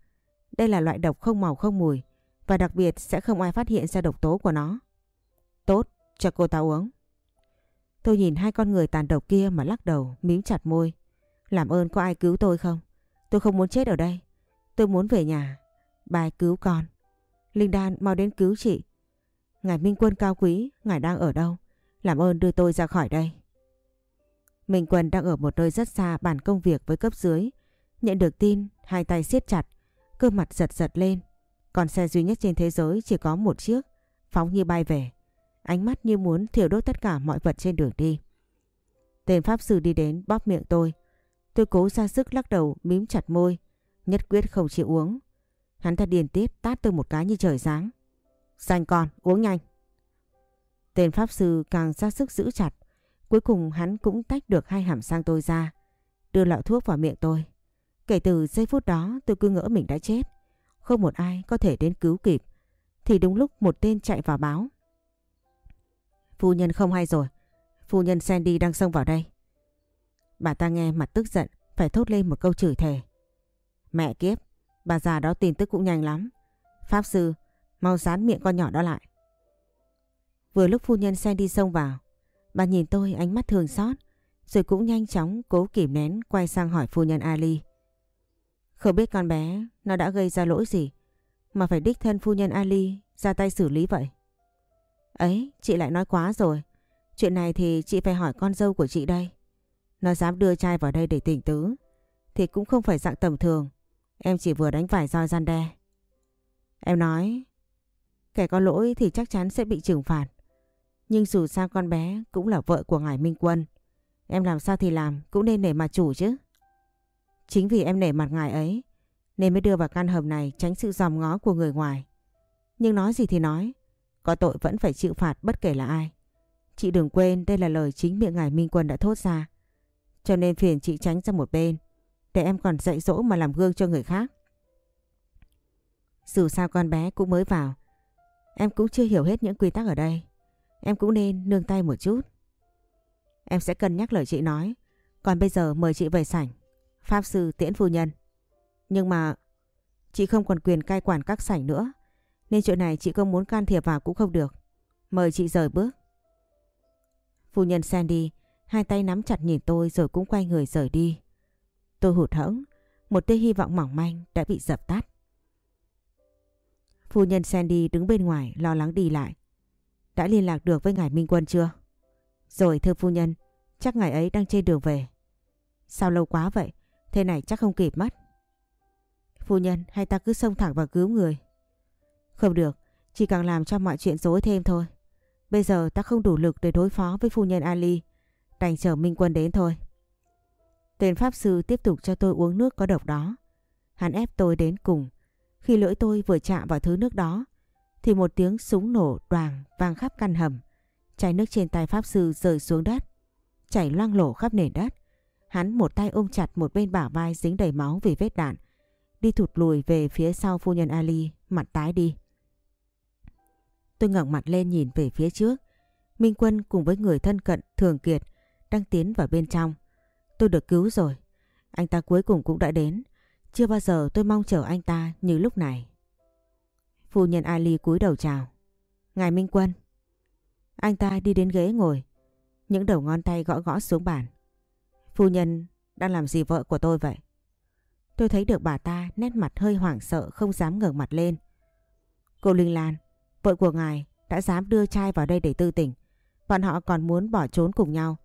đây là loại độc không màu không mùi và đặc biệt sẽ không ai phát hiện ra độc tố của nó. Tốt, cho cô ta uống. Tôi nhìn hai con người tàn độc kia mà lắc đầu, mím chặt môi. Làm ơn có ai cứu tôi không? Tôi không muốn chết ở đây. Tôi muốn về nhà. Bài cứu con. Linh Đan mau đến cứu chị. Ngài Minh Quân cao quý, ngài đang ở đâu? Làm ơn đưa tôi ra khỏi đây. Minh Quân đang ở một nơi rất xa bàn công việc với cấp dưới. Nhận được tin, hai tay siết chặt, cơ mặt giật giật lên. Còn xe duy nhất trên thế giới chỉ có một chiếc, phóng như bay về. Ánh mắt như muốn thiêu đốt tất cả mọi vật trên đường đi. Tên Pháp Sư đi đến bóp miệng tôi. Tôi cố ra sức lắc đầu mím chặt môi. Nhất quyết không chịu uống. Hắn ta điền tiếp tát tôi một cái như trời sáng. Dành con, uống nhanh. Tên Pháp Sư càng ra sức giữ chặt. Cuối cùng hắn cũng tách được hai hàm sang tôi ra. Đưa lọ thuốc vào miệng tôi. Kể từ giây phút đó tôi cứ ngỡ mình đã chết. Không một ai có thể đến cứu kịp. Thì đúng lúc một tên chạy vào báo. Phu nhân không hay rồi. Phu nhân Sandy đang xông vào đây. Bà ta nghe mặt tức giận, phải thốt lên một câu chửi thề. Mẹ kiếp, bà già đó tin tức cũng nhanh lắm. Pháp sư, mau dán miệng con nhỏ đó lại. Vừa lúc phu nhân xe đi sông vào, bà nhìn tôi ánh mắt thường xót, rồi cũng nhanh chóng cố kìm nén quay sang hỏi phu nhân Ali. Không biết con bé nó đã gây ra lỗi gì mà phải đích thân phu nhân Ali ra tay xử lý vậy. Ấy, chị lại nói quá rồi. Chuyện này thì chị phải hỏi con dâu của chị đây. Nó dám đưa trai vào đây để tỉnh tứ. Thì cũng không phải dạng tầm thường. Em chỉ vừa đánh vài roi gian đe. Em nói, kẻ có lỗi thì chắc chắn sẽ bị trừng phạt. Nhưng dù sao con bé cũng là vợ của ngài Minh Quân. Em làm sao thì làm cũng nên nể mặt chủ chứ. Chính vì em nể mặt ngài ấy nên mới đưa vào căn hầm này tránh sự dòm ngó của người ngoài. Nhưng nói gì thì nói, có tội vẫn phải chịu phạt bất kể là ai. Chị đừng quên đây là lời chính miệng ngài Minh Quân đã thốt ra. Cho nên phiền chị tránh ra một bên. Để em còn dạy dỗ mà làm gương cho người khác. Dù sao con bé cũng mới vào. Em cũng chưa hiểu hết những quy tắc ở đây. Em cũng nên nương tay một chút. Em sẽ cân nhắc lời chị nói. Còn bây giờ mời chị về sảnh. Pháp sư tiễn phu nhân. Nhưng mà chị không còn quyền cai quản các sảnh nữa. Nên chuyện này chị không muốn can thiệp vào cũng không được. Mời chị rời bước. Phu nhân Sandy hai tay nắm chặt nhìn tôi rồi cũng quay người rời đi. Tôi hụt hẫng, một tia hy vọng mỏng manh đã bị dập tắt. Phu nhân Sandy đứng bên ngoài lo lắng đi lại. Đã liên lạc được với ngài Minh Quân chưa? Rồi thưa phu nhân, chắc ngài ấy đang trên đường về. Sao lâu quá vậy? Thế này chắc không kịp mất. Phu nhân, hay ta cứ xông thẳng vào cứu người? Không được, chỉ càng làm cho mọi chuyện rối thêm thôi. Bây giờ ta không đủ lực để đối phó với phu nhân Ali. Đành chờ Minh Quân đến thôi. Tên Pháp Sư tiếp tục cho tôi uống nước có độc đó. Hắn ép tôi đến cùng. Khi lưỡi tôi vừa chạm vào thứ nước đó, thì một tiếng súng nổ đoàn vang khắp căn hầm. Chai nước trên tay Pháp Sư rơi xuống đất, chảy loang lổ khắp nền đất. Hắn một tay ôm chặt một bên bả vai dính đầy máu vì vết đạn, đi thụt lùi về phía sau phu nhân Ali, mặt tái đi. Tôi ngẩng mặt lên nhìn về phía trước. Minh Quân cùng với người thân cận Thường Kiệt đang tiến vào bên trong. Tôi được cứu rồi. Anh ta cuối cùng cũng đã đến. Chưa bao giờ tôi mong chờ anh ta như lúc này. Phu nhân Ali cúi đầu chào. Ngài Minh Quân. Anh ta đi đến ghế ngồi. Những đầu ngón tay gõ gõ xuống bàn. Phu nhân đang làm gì vợ của tôi vậy? Tôi thấy được bà ta nét mặt hơi hoảng sợ không dám ngẩng mặt lên. Cô Linh Lan, vợ của ngài đã dám đưa trai vào đây để tư tình. Bọn họ còn muốn bỏ trốn cùng nhau.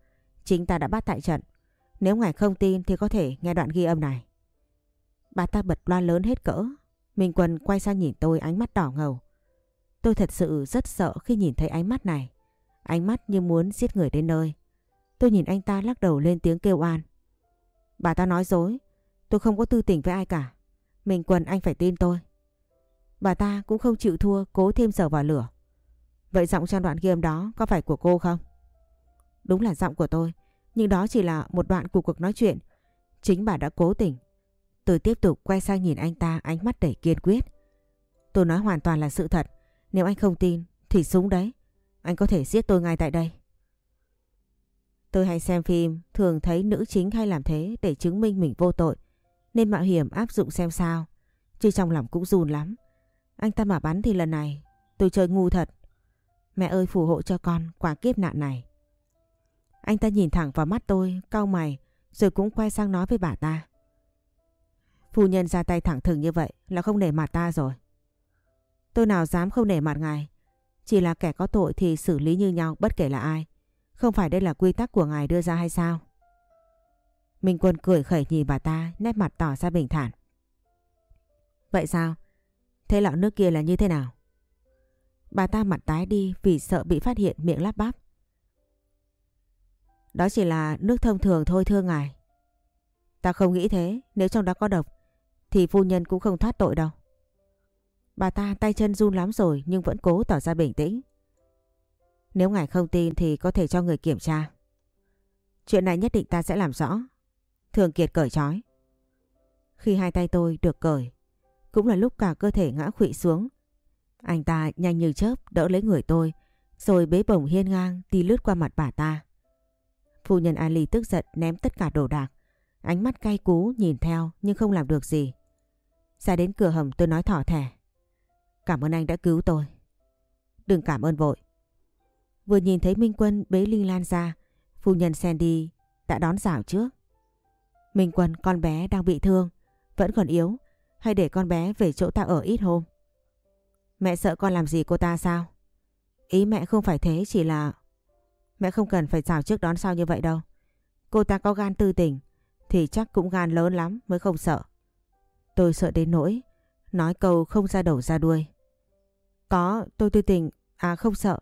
Chính ta đã bắt tại trận. Nếu ngài không tin thì có thể nghe đoạn ghi âm này. Bà ta bật loa lớn hết cỡ. Minh Quân quay sang nhìn tôi, ánh mắt đỏ ngầu. Tôi thật sự rất sợ khi nhìn thấy ánh mắt này. Ánh mắt như muốn giết người đến nơi. Tôi nhìn anh ta lắc đầu lên tiếng kêu an Bà ta nói dối. Tôi không có tư tình với ai cả. Minh Quân, anh phải tin tôi. Bà ta cũng không chịu thua, cố thêm dầu vào lửa. Vậy giọng trong đoạn ghi âm đó có phải của cô không? Đúng là giọng của tôi. Nhưng đó chỉ là một đoạn của cuộc nói chuyện. Chính bà đã cố tình. Tôi tiếp tục quay sang nhìn anh ta, ánh mắt đầy kiên quyết. Tôi nói hoàn toàn là sự thật. Nếu anh không tin, thì súng đấy. Anh có thể giết tôi ngay tại đây. Tôi hay xem phim, thường thấy nữ chính hay làm thế để chứng minh mình vô tội. Nên mạo hiểm áp dụng xem sao. Chứ trong lòng cũng run lắm. Anh ta mà bắn thì lần này, tôi chơi ngu thật. Mẹ ơi, phù hộ cho con quả kiếp nạn này. Anh ta nhìn thẳng vào mắt tôi, cau mày, rồi cũng quay sang nói với bà ta. Phu nhân ra tay thẳng thừng như vậy là không nể mặt ta rồi. Tôi nào dám không nể mặt ngài. Chỉ là kẻ có tội thì xử lý như nhau bất kể là ai. Không phải đây là quy tắc của ngài đưa ra hay sao? Minh Quân cười khẩy nhìn bà ta, nét mặt tỏ ra bình thản. Vậy sao? Thế lọ nước kia là như thế nào? Bà ta mặt tái đi vì sợ bị phát hiện miệng lắp bắp. Đó chỉ là nước thông thường thôi thưa ngài. Ta không nghĩ thế, nếu trong đó có độc thì phu nhân cũng không thoát tội đâu. Bà ta tay chân run lắm rồi nhưng vẫn cố tỏ ra bình tĩnh. Nếu ngài không tin thì có thể cho người kiểm tra. Chuyện này nhất định ta sẽ làm rõ. Thường Kiệt cởi trói. Khi hai tay tôi được cởi, cũng là lúc cả cơ thể ngã khụy xuống. Anh ta nhanh như chớp đỡ lấy người tôi, rồi bế bổng hiên ngang đi lướt qua mặt bà ta. Phu nhân Ali tức giận ném tất cả đồ đạc. Ánh mắt cay cú nhìn theo nhưng không làm được gì. Ra đến cửa hầm tôi nói thỏ thẻ. Cảm ơn anh đã cứu tôi. Đừng cảm ơn vội. Vừa nhìn thấy Minh Quân bế Linh Lan ra, phu nhân Sandy đã đón rảo trước. Minh Quân con bé đang bị thương, vẫn còn yếu, hay để con bé về chỗ ta ở ít hôm. Mẹ sợ con làm gì cô ta sao? Ý mẹ không phải thế chỉ là... Mẹ không cần phải rào trước đón sau như vậy đâu. Cô ta có gan tư tình thì chắc cũng gan lớn lắm mới không sợ. Tôi sợ đến nỗi nói câu không ra đầu ra đuôi. Có, tôi tư tình, à không sợ.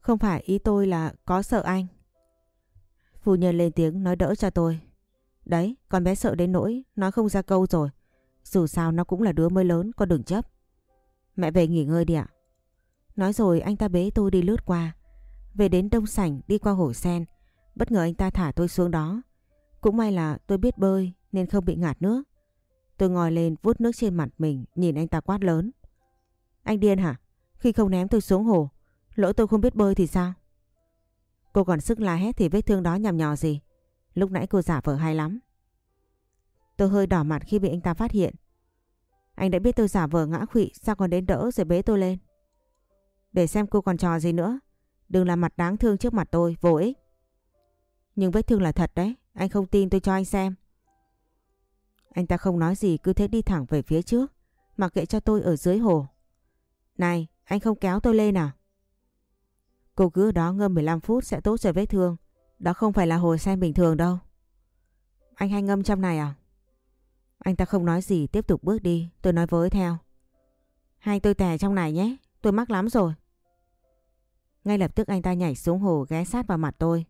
Không phải ý tôi là có sợ anh. Phu nhân lên tiếng nói đỡ cho tôi. Đấy, con bé sợ đến nỗi nói không ra câu rồi. Dù sao nó cũng là đứa mới lớn, con đừng chấp. Mẹ về nghỉ ngơi đi ạ. Nói rồi anh ta bế tôi đi lướt qua. Về đến đông sảnh đi qua hồ sen. Bất ngờ anh ta thả tôi xuống đó. Cũng may là tôi biết bơi nên không bị ngạt nước. Tôi ngồi lên vút nước trên mặt mình nhìn anh ta quát lớn. Anh điên hả? Khi không ném tôi xuống hồ, lỗi tôi không biết bơi thì sao? Cô còn sức la hét thì vết thương đó nhằm nhò gì? Lúc nãy cô giả vờ hay lắm. Tôi hơi đỏ mặt khi bị anh ta phát hiện. Anh đã biết tôi giả vờ ngã khụy sao còn đến đỡ rồi bế tôi lên. Để xem cô còn trò gì nữa. Đừng làm mặt đáng thương trước mặt tôi, vô ích. Nhưng vết thương là thật đấy, anh không tin tôi cho anh xem. Anh ta không nói gì cứ thế đi thẳng về phía trước, mặc kệ cho tôi ở dưới hồ. Này, anh không kéo tôi lên à? Cô cứ ở đó ngâm 15 phút sẽ tốt cho vết thương. Đó không phải là hồ sen bình thường đâu. Anh hay ngâm trong này à? Anh ta không nói gì tiếp tục bước đi. Tôi nói với theo. hai tôi tè trong này nhé. Tôi mắc lắm rồi. Ngay lập tức anh ta nhảy xuống hồ ghé sát vào mặt tôi.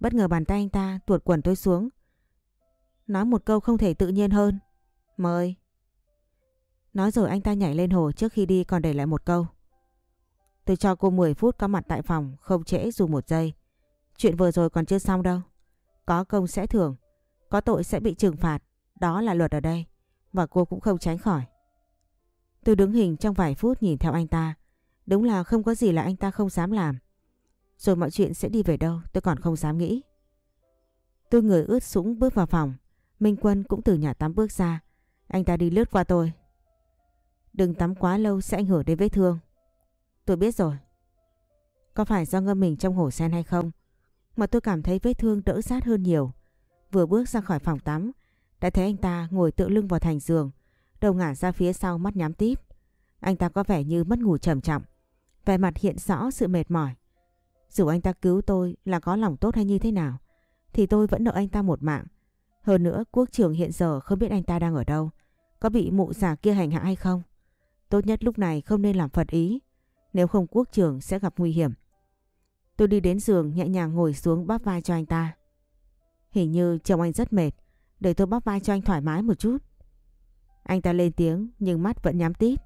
Bất ngờ bàn tay anh ta tuột quần tôi xuống. Nói một câu không thể tự nhiên hơn. Mời. Nói rồi anh ta nhảy lên hồ trước khi đi còn để lại một câu. Tôi cho cô 10 phút có mặt tại phòng, không trễ dù một giây. Chuyện vừa rồi còn chưa xong đâu. Có công sẽ thưởng, có tội sẽ bị trừng phạt. Đó là luật ở đây, và cô cũng không tránh khỏi. Tôi đứng hình trong vài phút nhìn theo anh ta. Đúng là không có gì là anh ta không dám làm. Rồi mọi chuyện sẽ đi về đâu tôi còn không dám nghĩ. Tôi người ướt sũng bước vào phòng. Minh Quân cũng từ nhà tắm bước ra. Anh ta đi lướt qua tôi. Đừng tắm quá lâu sẽ ảnh hưởng đến vết thương. Tôi biết rồi. Có phải do ngâm mình trong hồ sen hay không? Mà tôi cảm thấy vết thương đỡ sát hơn nhiều. Vừa bước ra khỏi phòng tắm, đã thấy anh ta ngồi tựa lưng vào thành giường, đầu ngả ra phía sau mắt nhắm tít. Anh ta có vẻ như mất ngủ trầm trọng, vẻ mặt hiện rõ sự mệt mỏi. Dù anh ta cứu tôi là có lòng tốt hay như thế nào, thì tôi vẫn nợ anh ta một mạng. Hơn nữa, quốc trường hiện giờ không biết anh ta đang ở đâu, có bị mụ già kia hành hạ hay không. Tốt nhất lúc này không nên làm phật ý, nếu không quốc trường sẽ gặp nguy hiểm. Tôi đi đến giường nhẹ nhàng ngồi xuống bắp vai cho anh ta. Hình như chồng anh rất mệt, để tôi bắp vai cho anh thoải mái một chút. Anh ta lên tiếng nhưng mắt vẫn nhắm tít.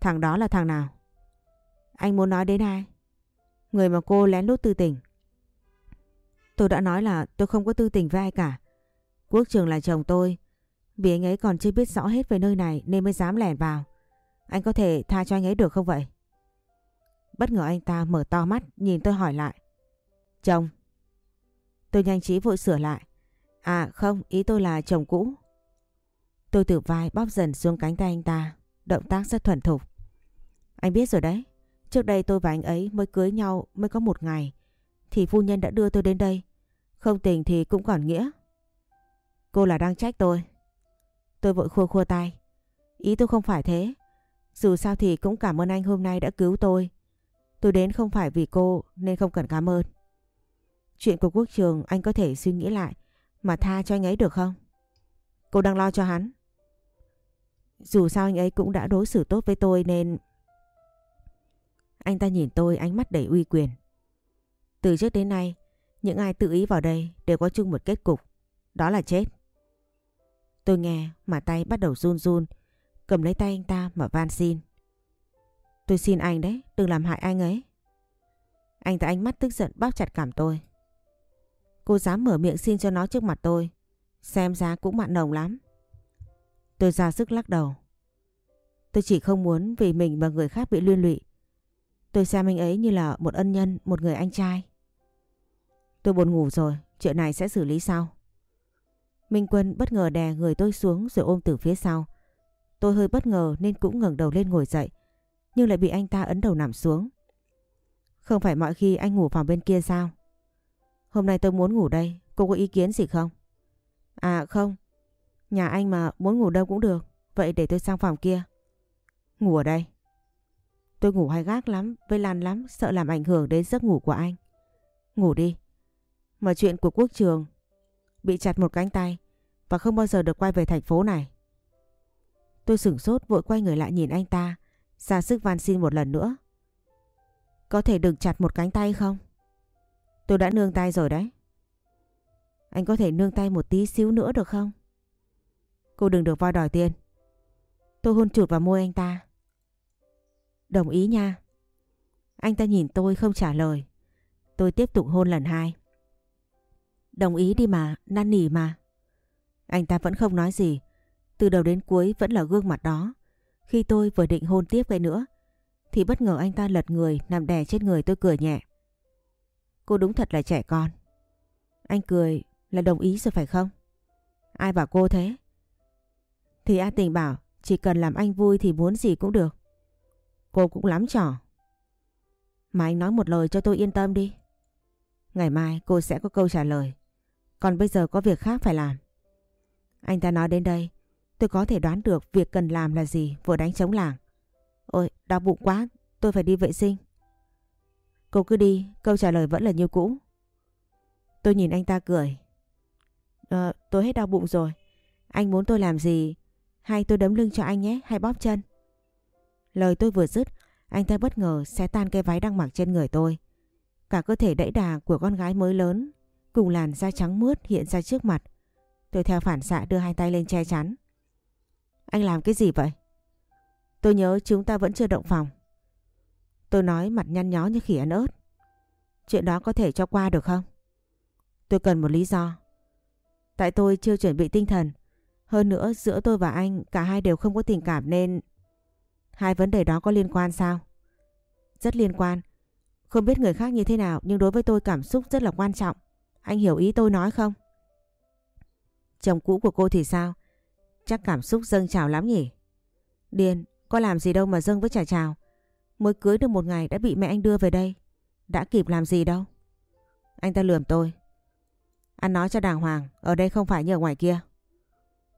Thằng đó là thằng nào? Anh muốn nói đến ai? Người mà cô lén lút tư tình. Tôi đã nói là tôi không có tư tình với ai cả. Quốc trường là chồng tôi. Vì anh ấy còn chưa biết rõ hết về nơi này nên mới dám lẻn vào. Anh có thể tha cho anh ấy được không vậy? Bất ngờ anh ta mở to mắt nhìn tôi hỏi lại. Chồng. Tôi nhanh trí vội sửa lại. À không, ý tôi là chồng cũ. Tôi từ vai bóp dần xuống cánh tay anh ta. Động tác rất thuần thục. Anh biết rồi đấy. Trước đây tôi và anh ấy mới cưới nhau mới có một ngày. Thì phu nhân đã đưa tôi đến đây. Không tình thì cũng còn nghĩa. Cô là đang trách tôi. Tôi vội khua khua tay. Ý tôi không phải thế. Dù sao thì cũng cảm ơn anh hôm nay đã cứu tôi. Tôi đến không phải vì cô nên không cần cảm ơn. Chuyện của quốc trường anh có thể suy nghĩ lại mà tha cho anh ấy được không? Cô đang lo cho hắn. Dù sao anh ấy cũng đã đối xử tốt với tôi nên... Anh ta nhìn tôi ánh mắt đầy uy quyền. Từ trước đến nay, những ai tự ý vào đây đều có chung một kết cục. Đó là chết. Tôi nghe mà tay bắt đầu run run, cầm lấy tay anh ta mà van xin. Tôi xin anh đấy, đừng làm hại anh ấy. Anh ta ánh mắt tức giận bóp chặt cảm tôi. Cô dám mở miệng xin cho nó trước mặt tôi. Xem ra cũng mặn nồng lắm. Tôi ra sức lắc đầu. Tôi chỉ không muốn vì mình và người khác bị liên lụy. Tôi xem anh ấy như là một ân nhân, một người anh trai. Tôi buồn ngủ rồi, chuyện này sẽ xử lý sau. Minh Quân bất ngờ đè người tôi xuống rồi ôm từ phía sau. Tôi hơi bất ngờ nên cũng ngẩng đầu lên ngồi dậy, nhưng lại bị anh ta ấn đầu nằm xuống. Không phải mọi khi anh ngủ phòng bên kia sao? Hôm nay tôi muốn ngủ đây, cô có ý kiến gì không? À không, nhà anh mà muốn ngủ đâu cũng được, vậy để tôi sang phòng kia. Ngủ ở đây. Tôi ngủ hay gác lắm, với Lan lắm, sợ làm ảnh hưởng đến giấc ngủ của anh. Ngủ đi. Mà chuyện của quốc trường, bị chặt một cánh tay và không bao giờ được quay về thành phố này. Tôi sửng sốt vội quay người lại nhìn anh ta, ra sức van xin một lần nữa. Có thể đừng chặt một cánh tay không? Tôi đã nương tay rồi đấy. Anh có thể nương tay một tí xíu nữa được không? Cô đừng được voi đòi tiền. Tôi hôn chụt vào môi anh ta. Đồng ý nha. Anh ta nhìn tôi không trả lời. Tôi tiếp tục hôn lần hai. Đồng ý đi mà, năn nỉ mà. Anh ta vẫn không nói gì. Từ đầu đến cuối vẫn là gương mặt đó. Khi tôi vừa định hôn tiếp cái nữa, thì bất ngờ anh ta lật người nằm đè trên người tôi cười nhẹ. Cô đúng thật là trẻ con. Anh cười là đồng ý rồi phải không? Ai bảo cô thế? Thì A Tình bảo chỉ cần làm anh vui thì muốn gì cũng được. Cô cũng lắm trò. Mà anh nói một lời cho tôi yên tâm đi. Ngày mai cô sẽ có câu trả lời. Còn bây giờ có việc khác phải làm. Anh ta nói đến đây, tôi có thể đoán được việc cần làm là gì vừa đánh chống làng. Ôi, đau bụng quá, tôi phải đi vệ sinh. Cô cứ đi, câu trả lời vẫn là như cũ. Tôi nhìn anh ta cười. Ờ, tôi hết đau bụng rồi. Anh muốn tôi làm gì? Hay tôi đấm lưng cho anh nhé, hay bóp chân? Lời tôi vừa dứt, anh ta bất ngờ xé tan cái váy đang mặc trên người tôi. Cả cơ thể đẫy đà của con gái mới lớn, cùng làn da trắng mướt hiện ra trước mặt. Tôi theo phản xạ đưa hai tay lên che chắn. Anh làm cái gì vậy? Tôi nhớ chúng ta vẫn chưa động phòng. Tôi nói mặt nhăn nhó như khỉ ăn ớt. Chuyện đó có thể cho qua được không? Tôi cần một lý do. Tại tôi chưa chuẩn bị tinh thần. Hơn nữa giữa tôi và anh cả hai đều không có tình cảm nên... Hai vấn đề đó có liên quan sao? Rất liên quan. Không biết người khác như thế nào nhưng đối với tôi cảm xúc rất là quan trọng. Anh hiểu ý tôi nói không? Chồng cũ của cô thì sao? Chắc cảm xúc dâng trào lắm nhỉ? Điền, có làm gì đâu mà dâng với trà trào. Mới cưới được một ngày đã bị mẹ anh đưa về đây. Đã kịp làm gì đâu. Anh ta lườm tôi. Anh nói cho đàng hoàng, ở đây không phải như ở ngoài kia.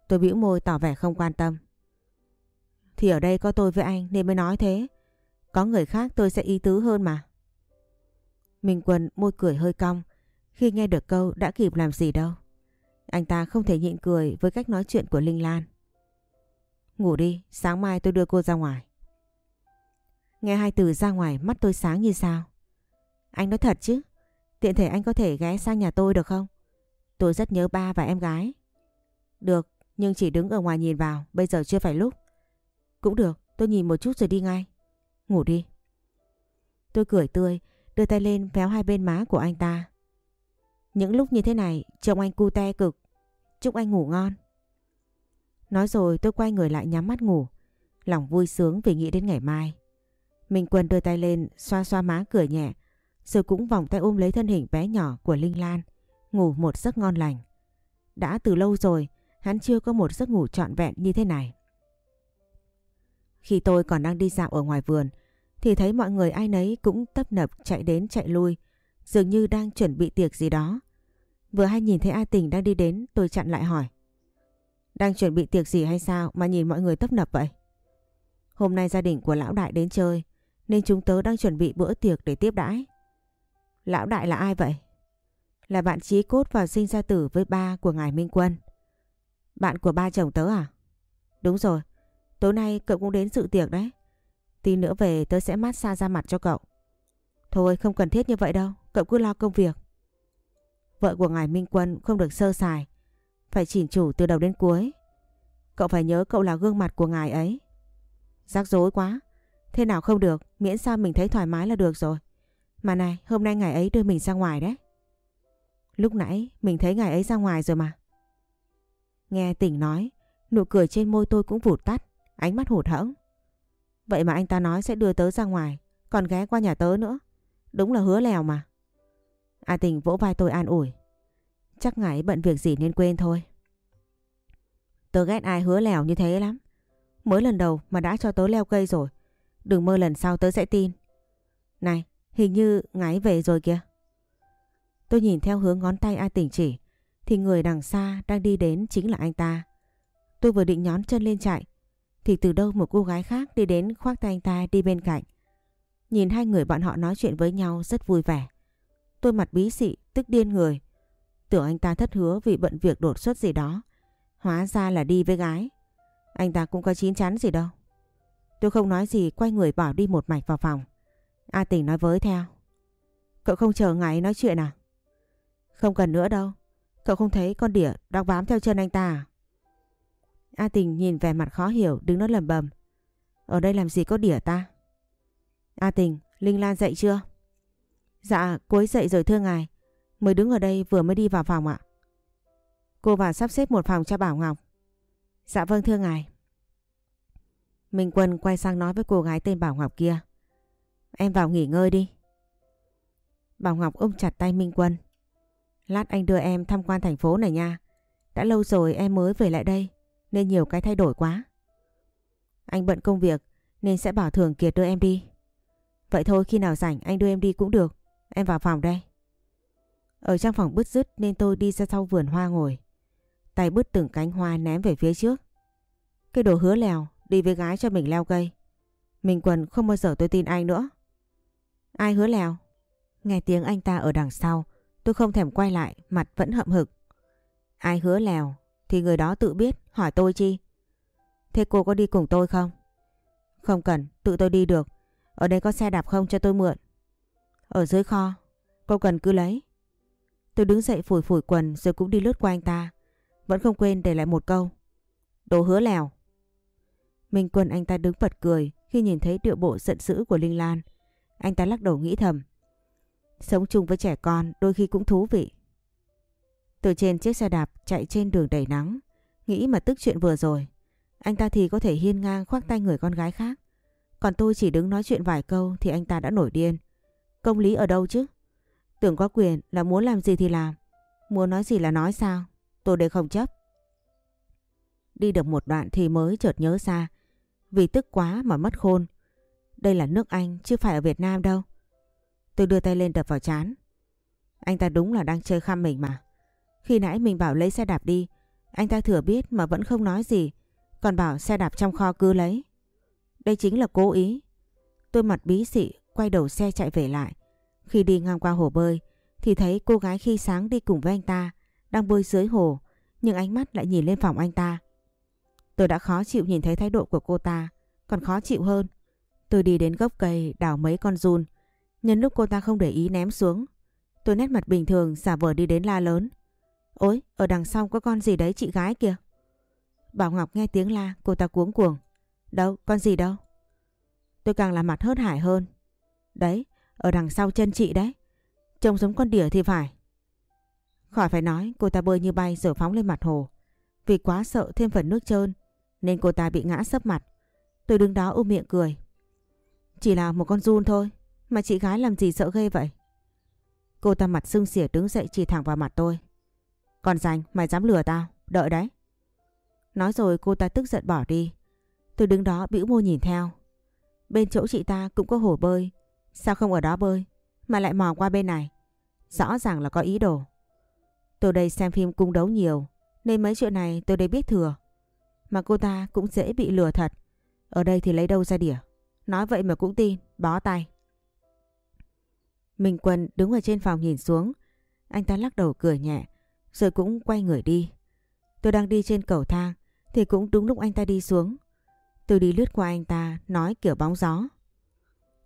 Tôi bĩu môi tỏ vẻ không quan tâm. Thì ở đây có tôi với anh nên mới nói thế. Có người khác tôi sẽ ý tứ hơn mà. Minh Quân môi cười hơi cong khi nghe được câu đã kịp làm gì đâu. Anh ta không thể nhịn cười với cách nói chuyện của Linh Lan. Ngủ đi, sáng mai tôi đưa cô ra ngoài. Nghe hai từ ra ngoài mắt tôi sáng như sao. Anh nói thật chứ, tiện thể anh có thể ghé sang nhà tôi được không? Tôi rất nhớ ba và em gái. Được, nhưng chỉ đứng ở ngoài nhìn vào, bây giờ chưa phải lúc. Cũng được, tôi nhìn một chút rồi đi ngay. Ngủ đi. Tôi cười tươi, đưa tay lên véo hai bên má của anh ta. Những lúc như thế này, trông anh cu te cực. Chúc anh ngủ ngon. Nói rồi tôi quay người lại nhắm mắt ngủ. Lòng vui sướng vì nghĩ đến ngày mai. Minh Quân đưa tay lên, xoa xoa má cười nhẹ. Rồi cũng vòng tay ôm lấy thân hình bé nhỏ của Linh Lan. Ngủ một giấc ngon lành. Đã từ lâu rồi, hắn chưa có một giấc ngủ trọn vẹn như thế này. Khi tôi còn đang đi dạo ở ngoài vườn, thì thấy mọi người ai nấy cũng tấp nập chạy đến chạy lui, dường như đang chuẩn bị tiệc gì đó. Vừa hay nhìn thấy A Tình đang đi đến, tôi chặn lại hỏi. Đang chuẩn bị tiệc gì hay sao mà nhìn mọi người tấp nập vậy? Hôm nay gia đình của lão đại đến chơi, nên chúng tớ đang chuẩn bị bữa tiệc để tiếp đãi. Lão đại là ai vậy? Là bạn chí cốt vào sinh ra tử với ba của ngài Minh Quân. Bạn của ba chồng tớ à? Đúng rồi, tối nay cậu cũng đến dự tiệc đấy. Tí nữa về tớ sẽ mát xa ra mặt cho cậu. Thôi không cần thiết như vậy đâu, cậu cứ lo công việc. Vợ của ngài Minh Quân không được sơ sài, phải chỉnh chủ từ đầu đến cuối. Cậu phải nhớ cậu là gương mặt của ngài ấy. Rắc rối quá, thế nào không được, miễn sao mình thấy thoải mái là được rồi. Mà này, hôm nay ngài ấy đưa mình ra ngoài đấy. Lúc nãy mình thấy ngài ấy ra ngoài rồi mà. Nghe tỉnh nói, nụ cười trên môi tôi cũng vụt tắt, ánh mắt hụt hẫng. Vậy mà anh ta nói sẽ đưa tớ ra ngoài, còn ghé qua nhà tớ nữa. Đúng là hứa lèo mà. A tình vỗ vai tôi an ủi. Chắc ngài bận việc gì nên quên thôi. Tớ ghét ai hứa lèo như thế lắm. Mới lần đầu mà đã cho tớ leo cây rồi. Đừng mơ lần sau tớ sẽ tin. Này, hình như ngái về rồi kìa. Tôi nhìn theo hướng ngón tay A tỉnh chỉ. Thì người đằng xa đang đi đến chính là anh ta. Tôi vừa định nhón chân lên chạy. Thì từ đâu một cô gái khác đi đến khoác tay anh ta đi bên cạnh. Nhìn hai người bọn họ nói chuyện với nhau rất vui vẻ. Tôi mặt bí xị, tức điên người. Tưởng anh ta thất hứa vì bận việc đột xuất gì đó. Hóa ra là đi với gái. Anh ta cũng có chín chắn gì đâu. Tôi không nói gì quay người bỏ đi một mạch vào phòng. A Tình nói với theo. Cậu không chờ ngài nói chuyện à? Không cần nữa đâu. Cậu không thấy con đỉa đang bám theo chân anh ta à? A Tình nhìn vẻ mặt khó hiểu đứng đó lầm bầm. Ở đây làm gì có đỉa ta? A Tình, Linh Lan dậy chưa? Dạ, cô ấy dậy rồi thưa ngài. Mới đứng ở đây vừa mới đi vào phòng ạ. Cô vào sắp xếp một phòng cho Bảo Ngọc. Dạ vâng thưa ngài. Minh Quân quay sang nói với cô gái tên Bảo Ngọc kia. Em vào nghỉ ngơi đi. Bảo Ngọc ôm chặt tay Minh Quân. Lát anh đưa em tham quan thành phố này nha. Đã lâu rồi em mới về lại đây nên nhiều cái thay đổi quá. Anh bận công việc nên sẽ bảo Thường Kiệt đưa em đi. Vậy thôi khi nào rảnh anh đưa em đi cũng được. Em vào phòng đây. Ở trong phòng bứt rứt nên tôi đi ra sau vườn hoa ngồi. tay bứt từng cánh hoa ném về phía trước. Cái đồ hứa lèo, đi với gái cho mình leo cây. Minh Quần không bao giờ tôi tin anh nữa. Ai hứa lèo? Nghe tiếng anh ta ở đằng sau, tôi không thèm quay lại, mặt vẫn hậm hực. Ai hứa lèo thì người đó tự biết, hỏi tôi chi. Thế cô có đi cùng tôi không? Không cần, tự tôi đi được. Ở đây có xe đạp không cho tôi mượn? Ở dưới kho, cô cần cứ lấy. Tôi đứng dậy phủi phủi quần rồi cũng đi lướt qua anh ta. Vẫn không quên để lại một câu. Đồ hứa lèo. Minh Quân anh ta đứng bật cười khi nhìn thấy điệu bộ giận dữ của Linh Lan. Anh ta lắc đầu nghĩ thầm. Sống chung với trẻ con đôi khi cũng thú vị. Từ trên chiếc xe đạp chạy trên đường đầy nắng. Nghĩ mà tức chuyện vừa rồi. Anh ta thì có thể hiên ngang khoác tay người con gái khác. Còn tôi chỉ đứng nói chuyện vài câu thì anh ta đã nổi điên. Công lý ở đâu chứ? Tưởng có quyền là muốn làm gì thì làm. Muốn nói gì là nói sao? Tôi đây không chấp. Đi được một đoạn thì mới chợt nhớ ra. Vì tức quá mà mất khôn. Đây là nước Anh, chứ phải ở Việt Nam đâu. Tôi đưa tay lên đập vào chán. Anh ta đúng là đang chơi khăm mình mà. Khi nãy mình bảo lấy xe đạp đi. Anh ta thừa biết mà vẫn không nói gì. Còn bảo xe đạp trong kho cứ lấy. Đây chính là cố ý. Tôi mặt bí xị, quay đầu xe chạy về lại. Khi đi ngang qua hồ bơi, thì thấy cô gái khi sáng đi cùng với anh ta, đang bơi dưới hồ, nhưng ánh mắt lại nhìn lên phòng anh ta. Tôi đã khó chịu nhìn thấy thái độ của cô ta, còn khó chịu hơn. Tôi đi đến gốc cây đào mấy con run, nhân lúc cô ta không để ý ném xuống. Tôi nét mặt bình thường giả vờ đi đến la lớn. Ôi, ở đằng sau có con gì đấy chị gái kìa. Bảo Ngọc nghe tiếng la, cô ta cuống cuồng. Đâu, con gì đâu? Tôi càng là mặt hớt hải hơn. Đấy, ở đằng sau chân chị đấy. Trông giống con đỉa thì phải. Khỏi phải nói, cô ta bơi như bay rồi phóng lên mặt hồ. Vì quá sợ thêm phần nước trơn, nên cô ta bị ngã sấp mặt. Tôi đứng đó ôm miệng cười. Chỉ là một con run thôi, mà chị gái làm gì sợ ghê vậy? Cô ta mặt sưng xỉa đứng dậy chỉ thẳng vào mặt tôi. Còn dành, mày dám lừa tao, đợi đấy. Nói rồi cô ta tức giận bỏ đi. Tôi đứng đó bĩu môi nhìn theo. Bên chỗ chị ta cũng có hồ bơi. Sao không ở đó bơi? Mà lại mò qua bên này. Rõ ràng là có ý đồ. Tôi đây xem phim cung đấu nhiều. Nên mấy chuyện này tôi đây biết thừa. Mà cô ta cũng dễ bị lừa thật. Ở đây thì lấy đâu ra đỉa. Nói vậy mà cũng tin. Bó tay. Minh Quân đứng ở trên phòng nhìn xuống. Anh ta lắc đầu cười nhẹ. Rồi cũng quay người đi. Tôi đang đi trên cầu thang. Thì cũng đúng lúc anh ta đi xuống. Tôi đi lướt qua anh ta, nói kiểu bóng gió.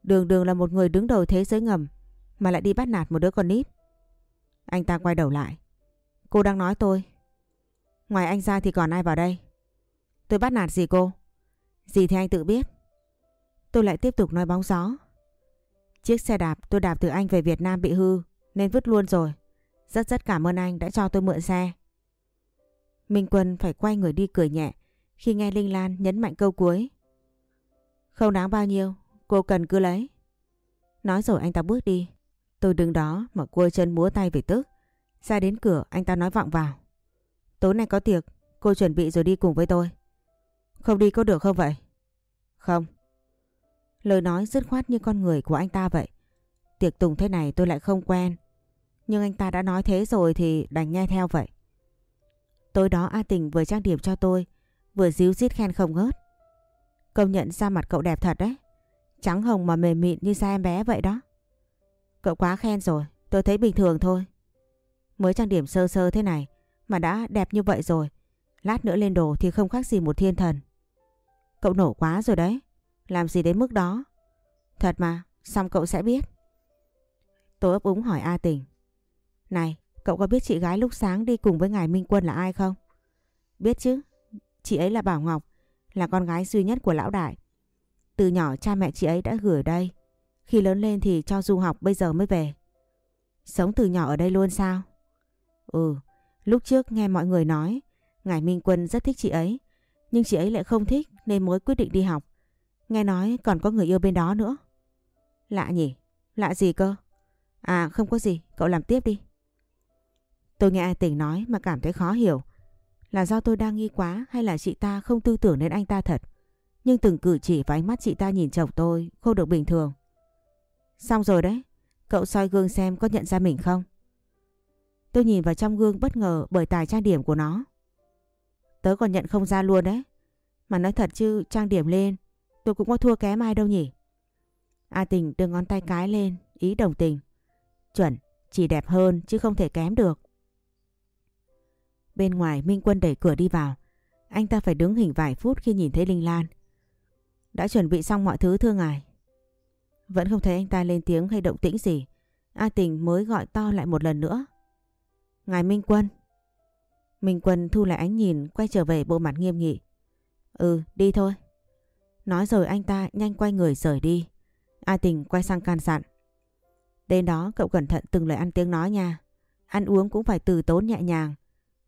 Đường đường là một người đứng đầu thế giới ngầm, mà lại đi bắt nạt một đứa con nít. Anh ta quay đầu lại. Cô đang nói tôi. Ngoài anh ra thì còn ai vào đây? Tôi bắt nạt gì cô? Gì thì anh tự biết. Tôi lại tiếp tục nói bóng gió. Chiếc xe đạp tôi đạp từ anh về Việt Nam bị hư, nên vứt luôn rồi. Rất rất cảm ơn anh đã cho tôi mượn xe. Minh Quân phải quay người đi cười nhẹ khi nghe Linh Lan nhấn mạnh câu cuối. Không đáng bao nhiêu, cô cần cứ lấy. Nói rồi anh ta bước đi. Tôi đứng đó mà cua chân múa tay về tức. Ra đến cửa anh ta nói vọng vào. Tối nay có tiệc, cô chuẩn bị rồi đi cùng với tôi. Không đi có được không vậy? Không. Lời nói dứt khoát như con người của anh ta vậy. Tiệc tùng thế này tôi lại không quen. Nhưng anh ta đã nói thế rồi thì đành nghe theo vậy. Tối đó A Tình vừa trang điểm cho tôi vừa díu dít khen không ngớt. Công nhận ra mặt cậu đẹp thật đấy. Trắng hồng mà mềm mịn như da em bé vậy đó. Cậu quá khen rồi, tôi thấy bình thường thôi. Mới trang điểm sơ sơ thế này mà đã đẹp như vậy rồi. Lát nữa lên đồ thì không khác gì một thiên thần. Cậu nổ quá rồi đấy. Làm gì đến mức đó? Thật mà, xong cậu sẽ biết. Tôi ấp úng hỏi A Tình. Này, cậu có biết chị gái lúc sáng đi cùng với ngài Minh Quân là ai không? Biết chứ, Chị ấy là Bảo Ngọc, là con gái duy nhất của lão đại. Từ nhỏ cha mẹ chị ấy đã gửi ở đây. Khi lớn lên thì cho du học bây giờ mới về. Sống từ nhỏ ở đây luôn sao? Ừ, lúc trước nghe mọi người nói Ngài Minh Quân rất thích chị ấy. Nhưng chị ấy lại không thích nên mới quyết định đi học. Nghe nói còn có người yêu bên đó nữa. Lạ nhỉ? Lạ gì cơ? À không có gì, cậu làm tiếp đi. Tôi nghe ai tỉnh nói mà cảm thấy khó hiểu. Là do tôi đang nghi quá hay là chị ta không tư tưởng đến anh ta thật? Nhưng từng cử chỉ và ánh mắt chị ta nhìn chồng tôi không được bình thường. Xong rồi đấy, cậu soi gương xem có nhận ra mình không? Tôi nhìn vào trong gương bất ngờ bởi tài trang điểm của nó. Tớ còn nhận không ra luôn đấy. Mà nói thật chứ trang điểm lên tôi cũng có thua kém ai đâu nhỉ. A Tình đưa ngón tay cái lên, ý đồng tình. Chuẩn, chỉ đẹp hơn chứ không thể kém được. Bên ngoài, Minh Quân đẩy cửa đi vào. Anh ta phải đứng hình vài phút khi nhìn thấy Linh Lan. Đã chuẩn bị xong mọi thứ, thưa ngài. Vẫn không thấy anh ta lên tiếng hay động tĩnh gì. A Tình mới gọi to lại một lần nữa. Ngài Minh Quân. Minh Quân thu lại ánh nhìn, quay trở về bộ mặt nghiêm nghị. Ừ đi thôi. Nói rồi anh ta nhanh quay người rời đi. A Tình quay sang can dặn. Đến đó, cậu cẩn thận từng lời ăn tiếng nói nha. Ăn uống cũng phải từ tốn nhẹ nhàng.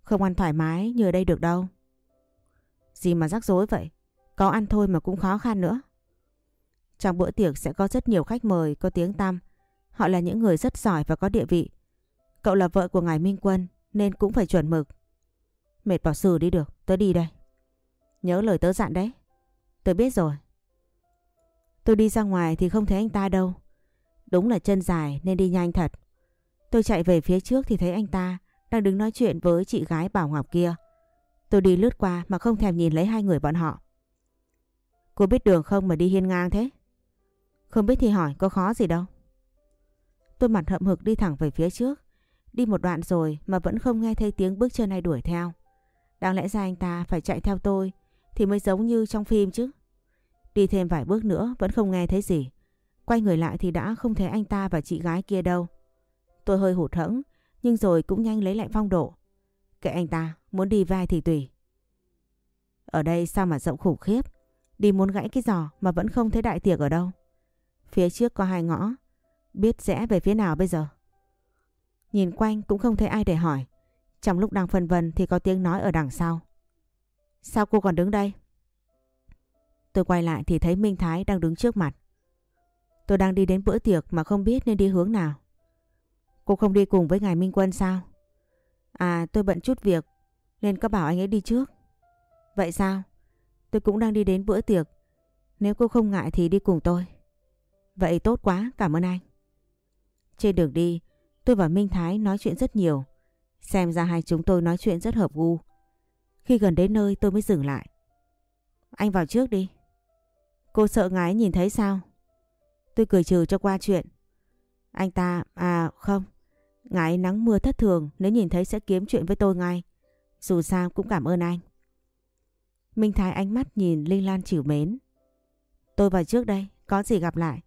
Không ăn thoải mái như ở đây được đâu. Gì mà rắc rối vậy? Có ăn thôi mà cũng khó khăn nữa. Trong bữa tiệc sẽ có rất nhiều khách mời có tiếng tăm. Họ là những người rất giỏi và có địa vị. Cậu là vợ của ngài Minh Quân nên cũng phải chuẩn mực. Mệt bỏ xử đi được, tớ đi đây. Nhớ lời tớ dặn đấy. Tớ biết rồi. Tôi đi ra ngoài thì không thấy anh ta đâu. Đúng là chân dài nên đi nhanh thật. Tôi chạy về phía trước thì thấy anh ta đang đứng nói chuyện với chị gái Bảo Ngọc kia. Tôi đi lướt qua mà không thèm nhìn lấy hai người bọn họ. Cô biết đường không mà đi hiên ngang thế? Không biết thì hỏi, có khó gì đâu. Tôi mặt hậm hực đi thẳng về phía trước. Đi một đoạn rồi mà vẫn không nghe thấy tiếng bước chân ai đuổi theo. Đáng lẽ ra anh ta phải chạy theo tôi thì mới giống như trong phim chứ. Đi thêm vài bước nữa vẫn không nghe thấy gì. Quay người lại thì đã không thấy anh ta và chị gái kia đâu. Tôi hơi hụt hẫng nhưng rồi cũng nhanh lấy lại phong độ. Kệ anh ta, muốn đi vai thì tùy. Ở đây sao mà rộng khủng khiếp. Đi muốn gãy cái giò mà vẫn không thấy đại tiệc ở đâu. Phía trước có hai ngõ. Biết rẽ về phía nào bây giờ? Nhìn quanh cũng không thấy ai để hỏi. Trong lúc đang phân vân thì có tiếng nói ở đằng sau. Sao cô còn đứng đây? Tôi quay lại thì thấy Minh Thái đang đứng trước mặt. Tôi đang đi đến bữa tiệc mà không biết nên đi hướng nào. Cô không đi cùng với ngài Minh Quân sao? À tôi bận chút việc nên có bảo anh ấy đi trước. Vậy sao? Tôi cũng đang đi đến bữa tiệc. Nếu cô không ngại thì đi cùng tôi. Vậy tốt quá, cảm ơn anh. Trên đường đi, tôi và Minh Thái nói chuyện rất nhiều. Xem ra hai chúng tôi nói chuyện rất hợp gu. Khi gần đến nơi tôi mới dừng lại. Anh vào trước đi. Cô sợ ngái nhìn thấy sao? Tôi cười trừ cho qua chuyện. Anh ta, à không, ngái nắng mưa thất thường nếu nhìn thấy sẽ kiếm chuyện với tôi ngay. Dù sao cũng cảm ơn anh. Minh Thái ánh mắt nhìn Linh Lan chịu mến. Tôi vào trước đây, có gì gặp lại.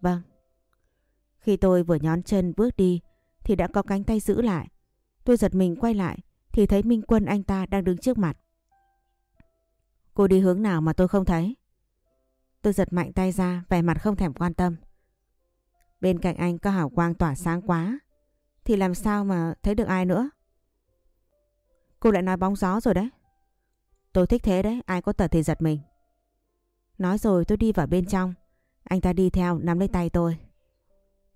Vâng. Khi tôi vừa nhón chân bước đi thì đã có cánh tay giữ lại. Tôi giật mình quay lại thì thấy Minh Quân anh ta đang đứng trước mặt. Cô đi hướng nào mà tôi không thấy? Tôi giật mạnh tay ra, vẻ mặt không thèm quan tâm. Bên cạnh anh có hào quang tỏa sáng quá, thì làm sao mà thấy được ai nữa? Cô lại nói bóng gió rồi đấy. Tôi thích thế đấy, ai có tật thì giật mình. Nói rồi tôi đi vào bên trong, anh ta đi theo nắm lấy tay tôi.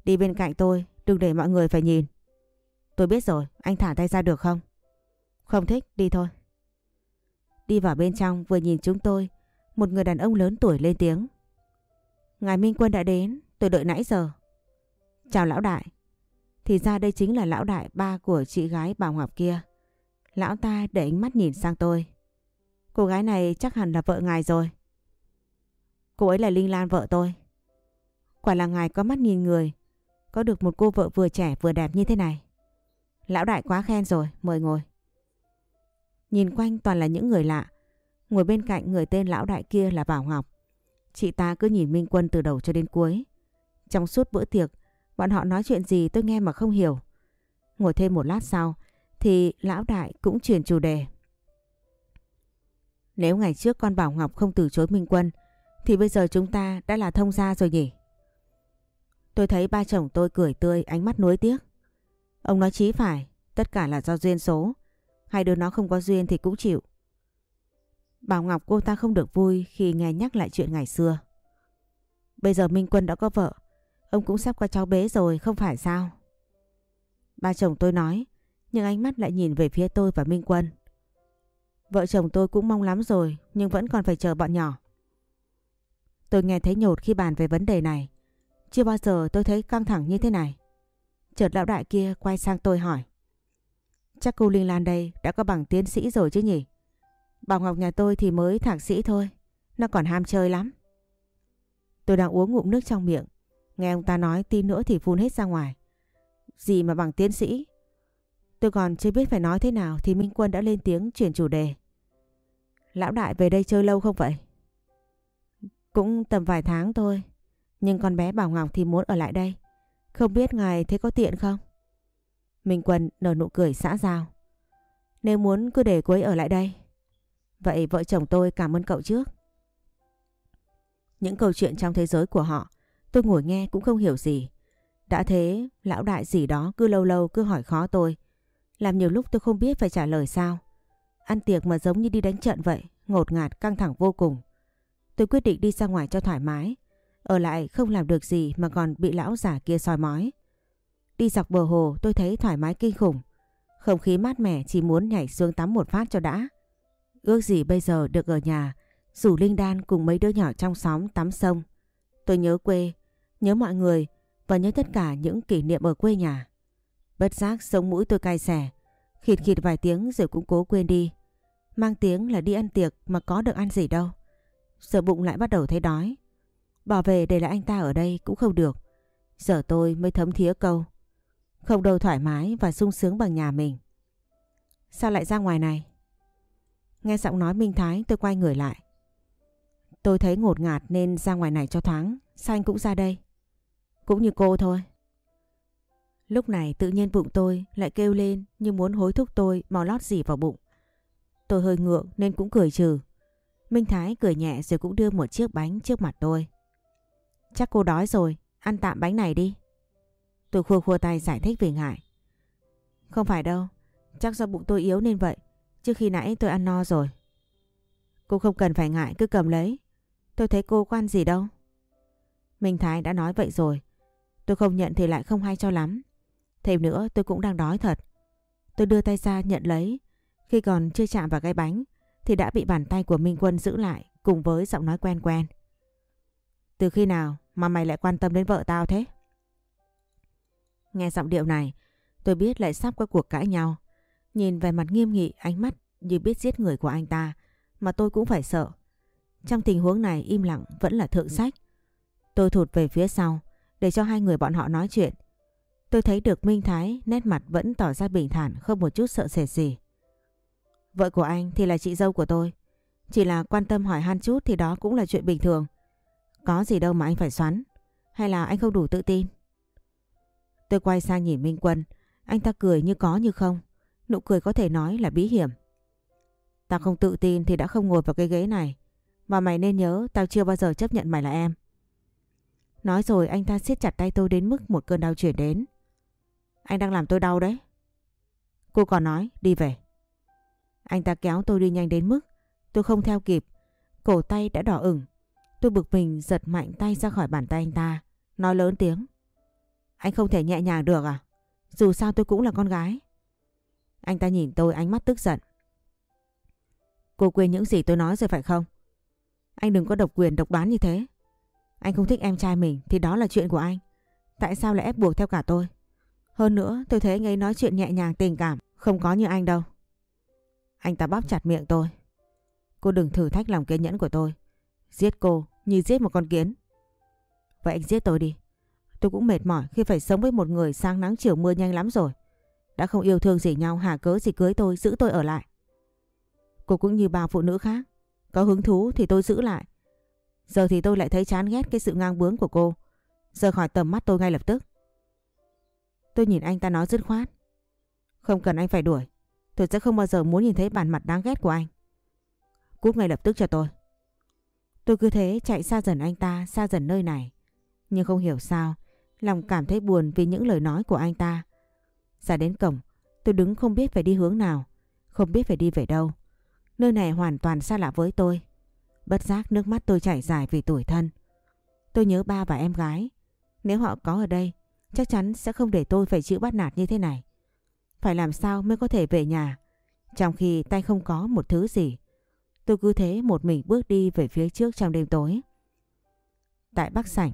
Đi bên cạnh tôi, đừng để mọi người phải nhìn. Tôi biết rồi, anh thả tay ra được không? Không thích, đi thôi. Đi vào bên trong vừa nhìn chúng tôi, một người đàn ông lớn tuổi lên tiếng. Ngài Minh Quân đã đến, tôi đợi nãy giờ. Chào lão đại. Thì ra đây chính là lão đại ba của chị gái Bảo Ngọc kia. Lão ta để ánh mắt nhìn sang tôi. Cô gái này chắc hẳn là vợ ngài rồi. Cô ấy là Linh Lan vợ tôi. Quả là ngài có mắt nhìn người. Có được một cô vợ vừa trẻ vừa đẹp như thế này. Lão đại quá khen rồi, mời ngồi. Nhìn quanh toàn là những người lạ. Ngồi bên cạnh người tên lão đại kia là Bảo Ngọc. Chị ta cứ nhìn Minh Quân từ đầu cho đến cuối. Trong suốt bữa tiệc, bọn họ nói chuyện gì tôi nghe mà không hiểu. Ngồi thêm một lát sau, thì lão đại cũng chuyển chủ đề. Nếu ngày trước con Bảo Ngọc không từ chối Minh Quân, thì bây giờ chúng ta đã là thông gia rồi nhỉ? Tôi thấy ba chồng tôi cười tươi, ánh mắt nuối tiếc. Ông nói chí phải, tất cả là do duyên số. Hai đứa nó không có duyên thì cũng chịu. Bảo Ngọc cô ta không được vui khi nghe nhắc lại chuyện ngày xưa. Bây giờ Minh Quân đã có vợ, ông cũng sắp có cháu bé rồi, không phải sao? Ba chồng tôi nói, nhưng ánh mắt lại nhìn về phía tôi và Minh Quân. Vợ chồng tôi cũng mong lắm rồi, nhưng vẫn còn phải chờ bọn nhỏ. Tôi nghe thấy nhột khi bàn về vấn đề này. Chưa bao giờ tôi thấy căng thẳng như thế này. Chợt lão đại kia quay sang tôi hỏi. Chắc cô Linh Lan đây đã có bằng tiến sĩ rồi chứ nhỉ? Bảo Ngọc nhà tôi thì mới thạc sĩ thôi. Nó còn ham chơi lắm. Tôi đang uống ngụm nước trong miệng. Nghe ông ta nói tin nữa thì phun hết ra ngoài. Gì mà bằng tiến sĩ. Tôi còn chưa biết phải nói thế nào thì Minh Quân đã lên tiếng chuyển chủ đề. Lão đại về đây chơi lâu không vậy? Cũng tầm vài tháng thôi. Nhưng con bé Bảo Ngọc thì muốn ở lại đây. Không biết ngài thấy có tiện không? Minh Quân nở nụ cười xã giao. Nếu muốn cứ để cô ấy ở lại đây. Vậy vợ chồng tôi cảm ơn cậu trước. Những câu chuyện trong thế giới của họ tôi ngồi nghe cũng không hiểu gì. Đã thế lão đại gì đó cứ lâu lâu cứ hỏi khó tôi. Làm nhiều lúc tôi không biết phải trả lời sao. Ăn tiệc mà giống như đi đánh trận vậy, ngột ngạt căng thẳng vô cùng. Tôi quyết định đi ra ngoài cho thoải mái. Ở lại không làm được gì mà còn bị lão giả kia soi mói. Đi dọc bờ hồ tôi thấy thoải mái kinh khủng. Không khí mát mẻ chỉ muốn nhảy xuống tắm một phát cho đã. Ước gì bây giờ được ở nhà, rủ Linh Đan cùng mấy đứa nhỏ trong xóm tắm sông. Tôi nhớ quê, nhớ mọi người và nhớ tất cả những kỷ niệm ở quê nhà. Bất giác sống mũi tôi cay xẻ, khịt khịt vài tiếng rồi cũng cố quên đi. Mang tiếng là đi ăn tiệc mà có được ăn gì đâu. Giờ bụng lại bắt đầu thấy đói. Bỏ về để lại anh ta ở đây cũng không được. Giờ tôi mới thấm thía câu. Không đâu thoải mái và sung sướng bằng nhà mình. Sao lại ra ngoài này? Nghe giọng nói Minh Thái tôi quay người lại. Tôi thấy ngột ngạt nên ra ngoài này cho thoáng. Sao anh cũng ra đây? Cũng như cô thôi. Lúc này tự nhiên bụng tôi lại kêu lên như muốn hối thúc tôi mò lót gì vào bụng. Tôi hơi ngượng nên cũng cười trừ. Minh Thái cười nhẹ rồi cũng đưa một chiếc bánh trước mặt tôi. Chắc cô đói rồi, ăn tạm bánh này đi. Tôi khua khua tay giải thích vì ngại. Không phải đâu, chắc do bụng tôi yếu nên vậy. Trước khi nãy tôi ăn no rồi. Cô không cần phải ngại cứ cầm lấy. Tôi thấy cô quan gì đâu. Minh Thái đã nói vậy rồi. Tôi không nhận thì lại không hay cho lắm. Thêm nữa, tôi cũng đang đói thật. Tôi đưa tay ra nhận lấy. Khi còn chưa chạm vào cái bánh, thì đã bị bàn tay của Minh Quân giữ lại cùng với giọng nói quen quen. Từ khi nào mà mày lại quan tâm đến vợ tao thế? Nghe giọng điệu này, tôi biết lại sắp có cuộc cãi nhau. Nhìn về mặt nghiêm nghị, ánh mắt như biết giết người của anh ta, mà tôi cũng phải sợ. Trong tình huống này, im lặng vẫn là thượng sách. Tôi thụt về phía sau để cho hai người bọn họ nói chuyện. Tôi thấy được Minh Thái nét mặt vẫn tỏ ra bình thản, không một chút sợ sệt gì. Vợ của anh thì là chị dâu của tôi. Chỉ là quan tâm hỏi han chút thì đó cũng là chuyện bình thường. Có gì đâu mà anh phải xoắn. Hay là anh không đủ tự tin? Tôi quay sang nhìn Minh Quân. Anh ta cười như có như không. Nụ cười có thể nói là bí hiểm. Tao không tự tin thì đã không ngồi vào cái ghế này. Mà mày nên nhớ tao chưa bao giờ chấp nhận mày là em. Nói rồi anh ta siết chặt tay tôi đến mức một cơn đau chuyển đến. Anh đang làm tôi đau đấy. Cô còn nói, đi về. Anh ta kéo tôi đi nhanh đến mức tôi không theo kịp. Cổ tay đã đỏ ửng. Tôi bực mình giật mạnh tay ra khỏi bàn tay anh ta. Nói lớn tiếng. Anh không thể nhẹ nhàng được à? Dù sao tôi cũng là con gái. Anh ta nhìn tôi ánh mắt tức giận. Cô quên những gì tôi nói rồi phải không? Anh đừng có độc quyền, độc bán như thế. Anh không thích em trai mình thì đó là chuyện của anh. Tại sao lại ép buộc theo cả tôi? Hơn nữa, tôi thấy anh ấy nói chuyện nhẹ nhàng tình cảm. Không có như anh đâu. Anh ta bóp chặt miệng tôi. Cô đừng thử thách lòng kiên nhẫn của tôi. Giết cô như giết một con kiến. Vậy anh giết tôi đi. Tôi cũng mệt mỏi khi phải sống với một người sáng nắng chiều mưa nhanh lắm rồi. Đã không yêu thương gì nhau, hà cớ gì cưới tôi, giữ tôi ở lại. Cô cũng như bao phụ nữ khác. Có hứng thú thì tôi giữ lại. Giờ thì tôi lại thấy chán ghét cái sự ngang bướng của cô. Rời khỏi tầm mắt tôi ngay lập tức. Tôi nhìn anh ta nói dứt khoát. Không cần anh phải đuổi. Tôi sẽ không bao giờ muốn nhìn thấy bản mặt đáng ghét của anh. Cút ngay lập tức cho tôi. Tôi cứ thế chạy xa dần anh ta, xa dần nơi này. Nhưng không hiểu sao, lòng cảm thấy buồn vì những lời nói của anh ta. Ra đến cổng, tôi đứng không biết phải đi hướng nào, không biết phải đi về đâu. Nơi này hoàn toàn xa lạ với tôi. Bất giác nước mắt tôi chảy dài vì tuổi thân. Tôi nhớ ba và em gái. Nếu họ có ở đây, chắc chắn sẽ không để tôi phải chịu bắt nạt như thế này. Phải làm sao mới có thể về nhà, trong khi tay không có một thứ gì. Tôi cứ thế một mình bước đi về phía trước trong đêm tối. Tại Bắc Sảnh,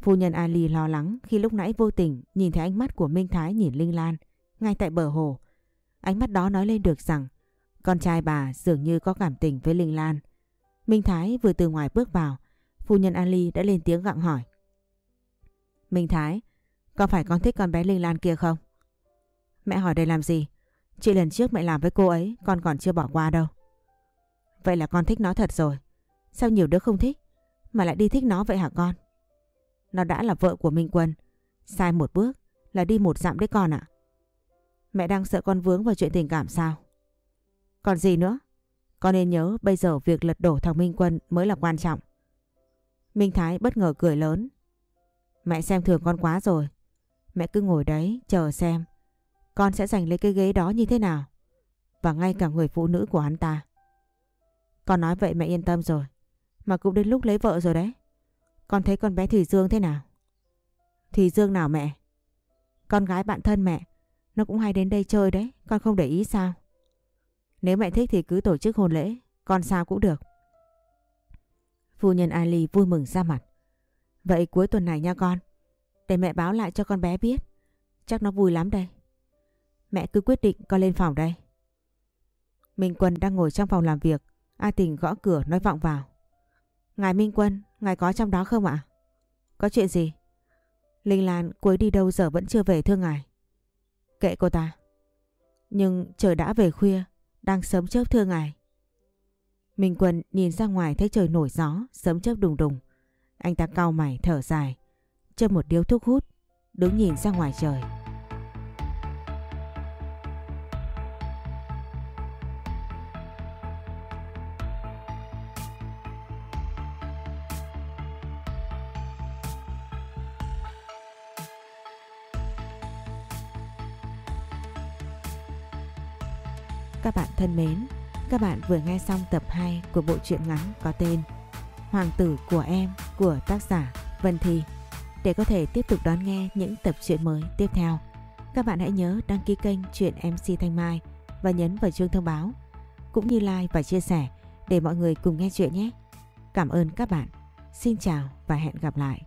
phu nhân Ali lo lắng khi lúc nãy vô tình nhìn thấy ánh mắt của Minh Thái nhìn Linh Lan ngay tại bờ hồ. Ánh mắt đó nói lên được rằng Con trai bà dường như có cảm tình với Linh Lan. Minh Thái vừa từ ngoài bước vào, phu nhân Ali đã lên tiếng gặng hỏi. Minh Thái, có phải con thích con bé Linh Lan kia không? Mẹ hỏi đây làm gì? Chị lần trước mẹ làm với cô ấy, con còn chưa bỏ qua đâu. Vậy là con thích nó thật rồi. Sao nhiều đứa không thích, mà lại đi thích nó vậy hả con? Nó đã là vợ của Minh Quân. Sai một bước là đi một dặm đấy con ạ. Mẹ đang sợ con vướng vào chuyện tình cảm sao? Còn gì nữa? Con nên nhớ bây giờ việc lật đổ thằng Minh Quân mới là quan trọng. Minh Thái bất ngờ cười lớn. Mẹ xem thường con quá rồi. Mẹ cứ ngồi đấy, chờ xem. Con sẽ giành lấy cái ghế đó như thế nào. Và ngay cả người phụ nữ của hắn ta. Con nói vậy mẹ yên tâm rồi. Mà cũng đến lúc lấy vợ rồi đấy. Con thấy con bé Thủy Dương thế nào? Thủy Dương nào mẹ? Con gái bạn thân mẹ. Nó cũng hay đến đây chơi đấy. Con không để ý sao? Nếu mẹ thích thì cứ tổ chức hôn lễ. Con sao cũng được. Phu nhân Ali vui mừng ra mặt. Vậy cuối tuần này nha con. Để mẹ báo lại cho con bé biết. Chắc nó vui lắm đây. Mẹ cứ quyết định con lên phòng đây. Minh Quân đang ngồi trong phòng làm việc. A Tình gõ cửa nói vọng vào. Ngài Minh Quân, ngài có trong đó không ạ? Có chuyện gì? Linh Lan cuối đi đâu giờ vẫn chưa về thưa ngài. Kệ cô ta. Nhưng trời đã về khuya, đang sớm chớp thưa ngài. Minh Quân nhìn ra ngoài thấy trời nổi gió, sớm chớp đùng đùng. Anh ta cau mày thở dài, châm một điếu thuốc hút, đứng nhìn ra ngoài trời. Các bạn thân mến, các bạn vừa nghe xong tập 2 của bộ truyện ngắn có tên Hoàng tử của em của tác giả Vân Thi. Để có thể tiếp tục đón nghe những tập truyện mới tiếp theo, các bạn hãy nhớ đăng ký kênh Truyện MC Thanh Mai và nhấn vào chuông thông báo, cũng như like và chia sẻ để mọi người cùng nghe chuyện nhé. Cảm ơn các bạn. Xin chào và hẹn gặp lại.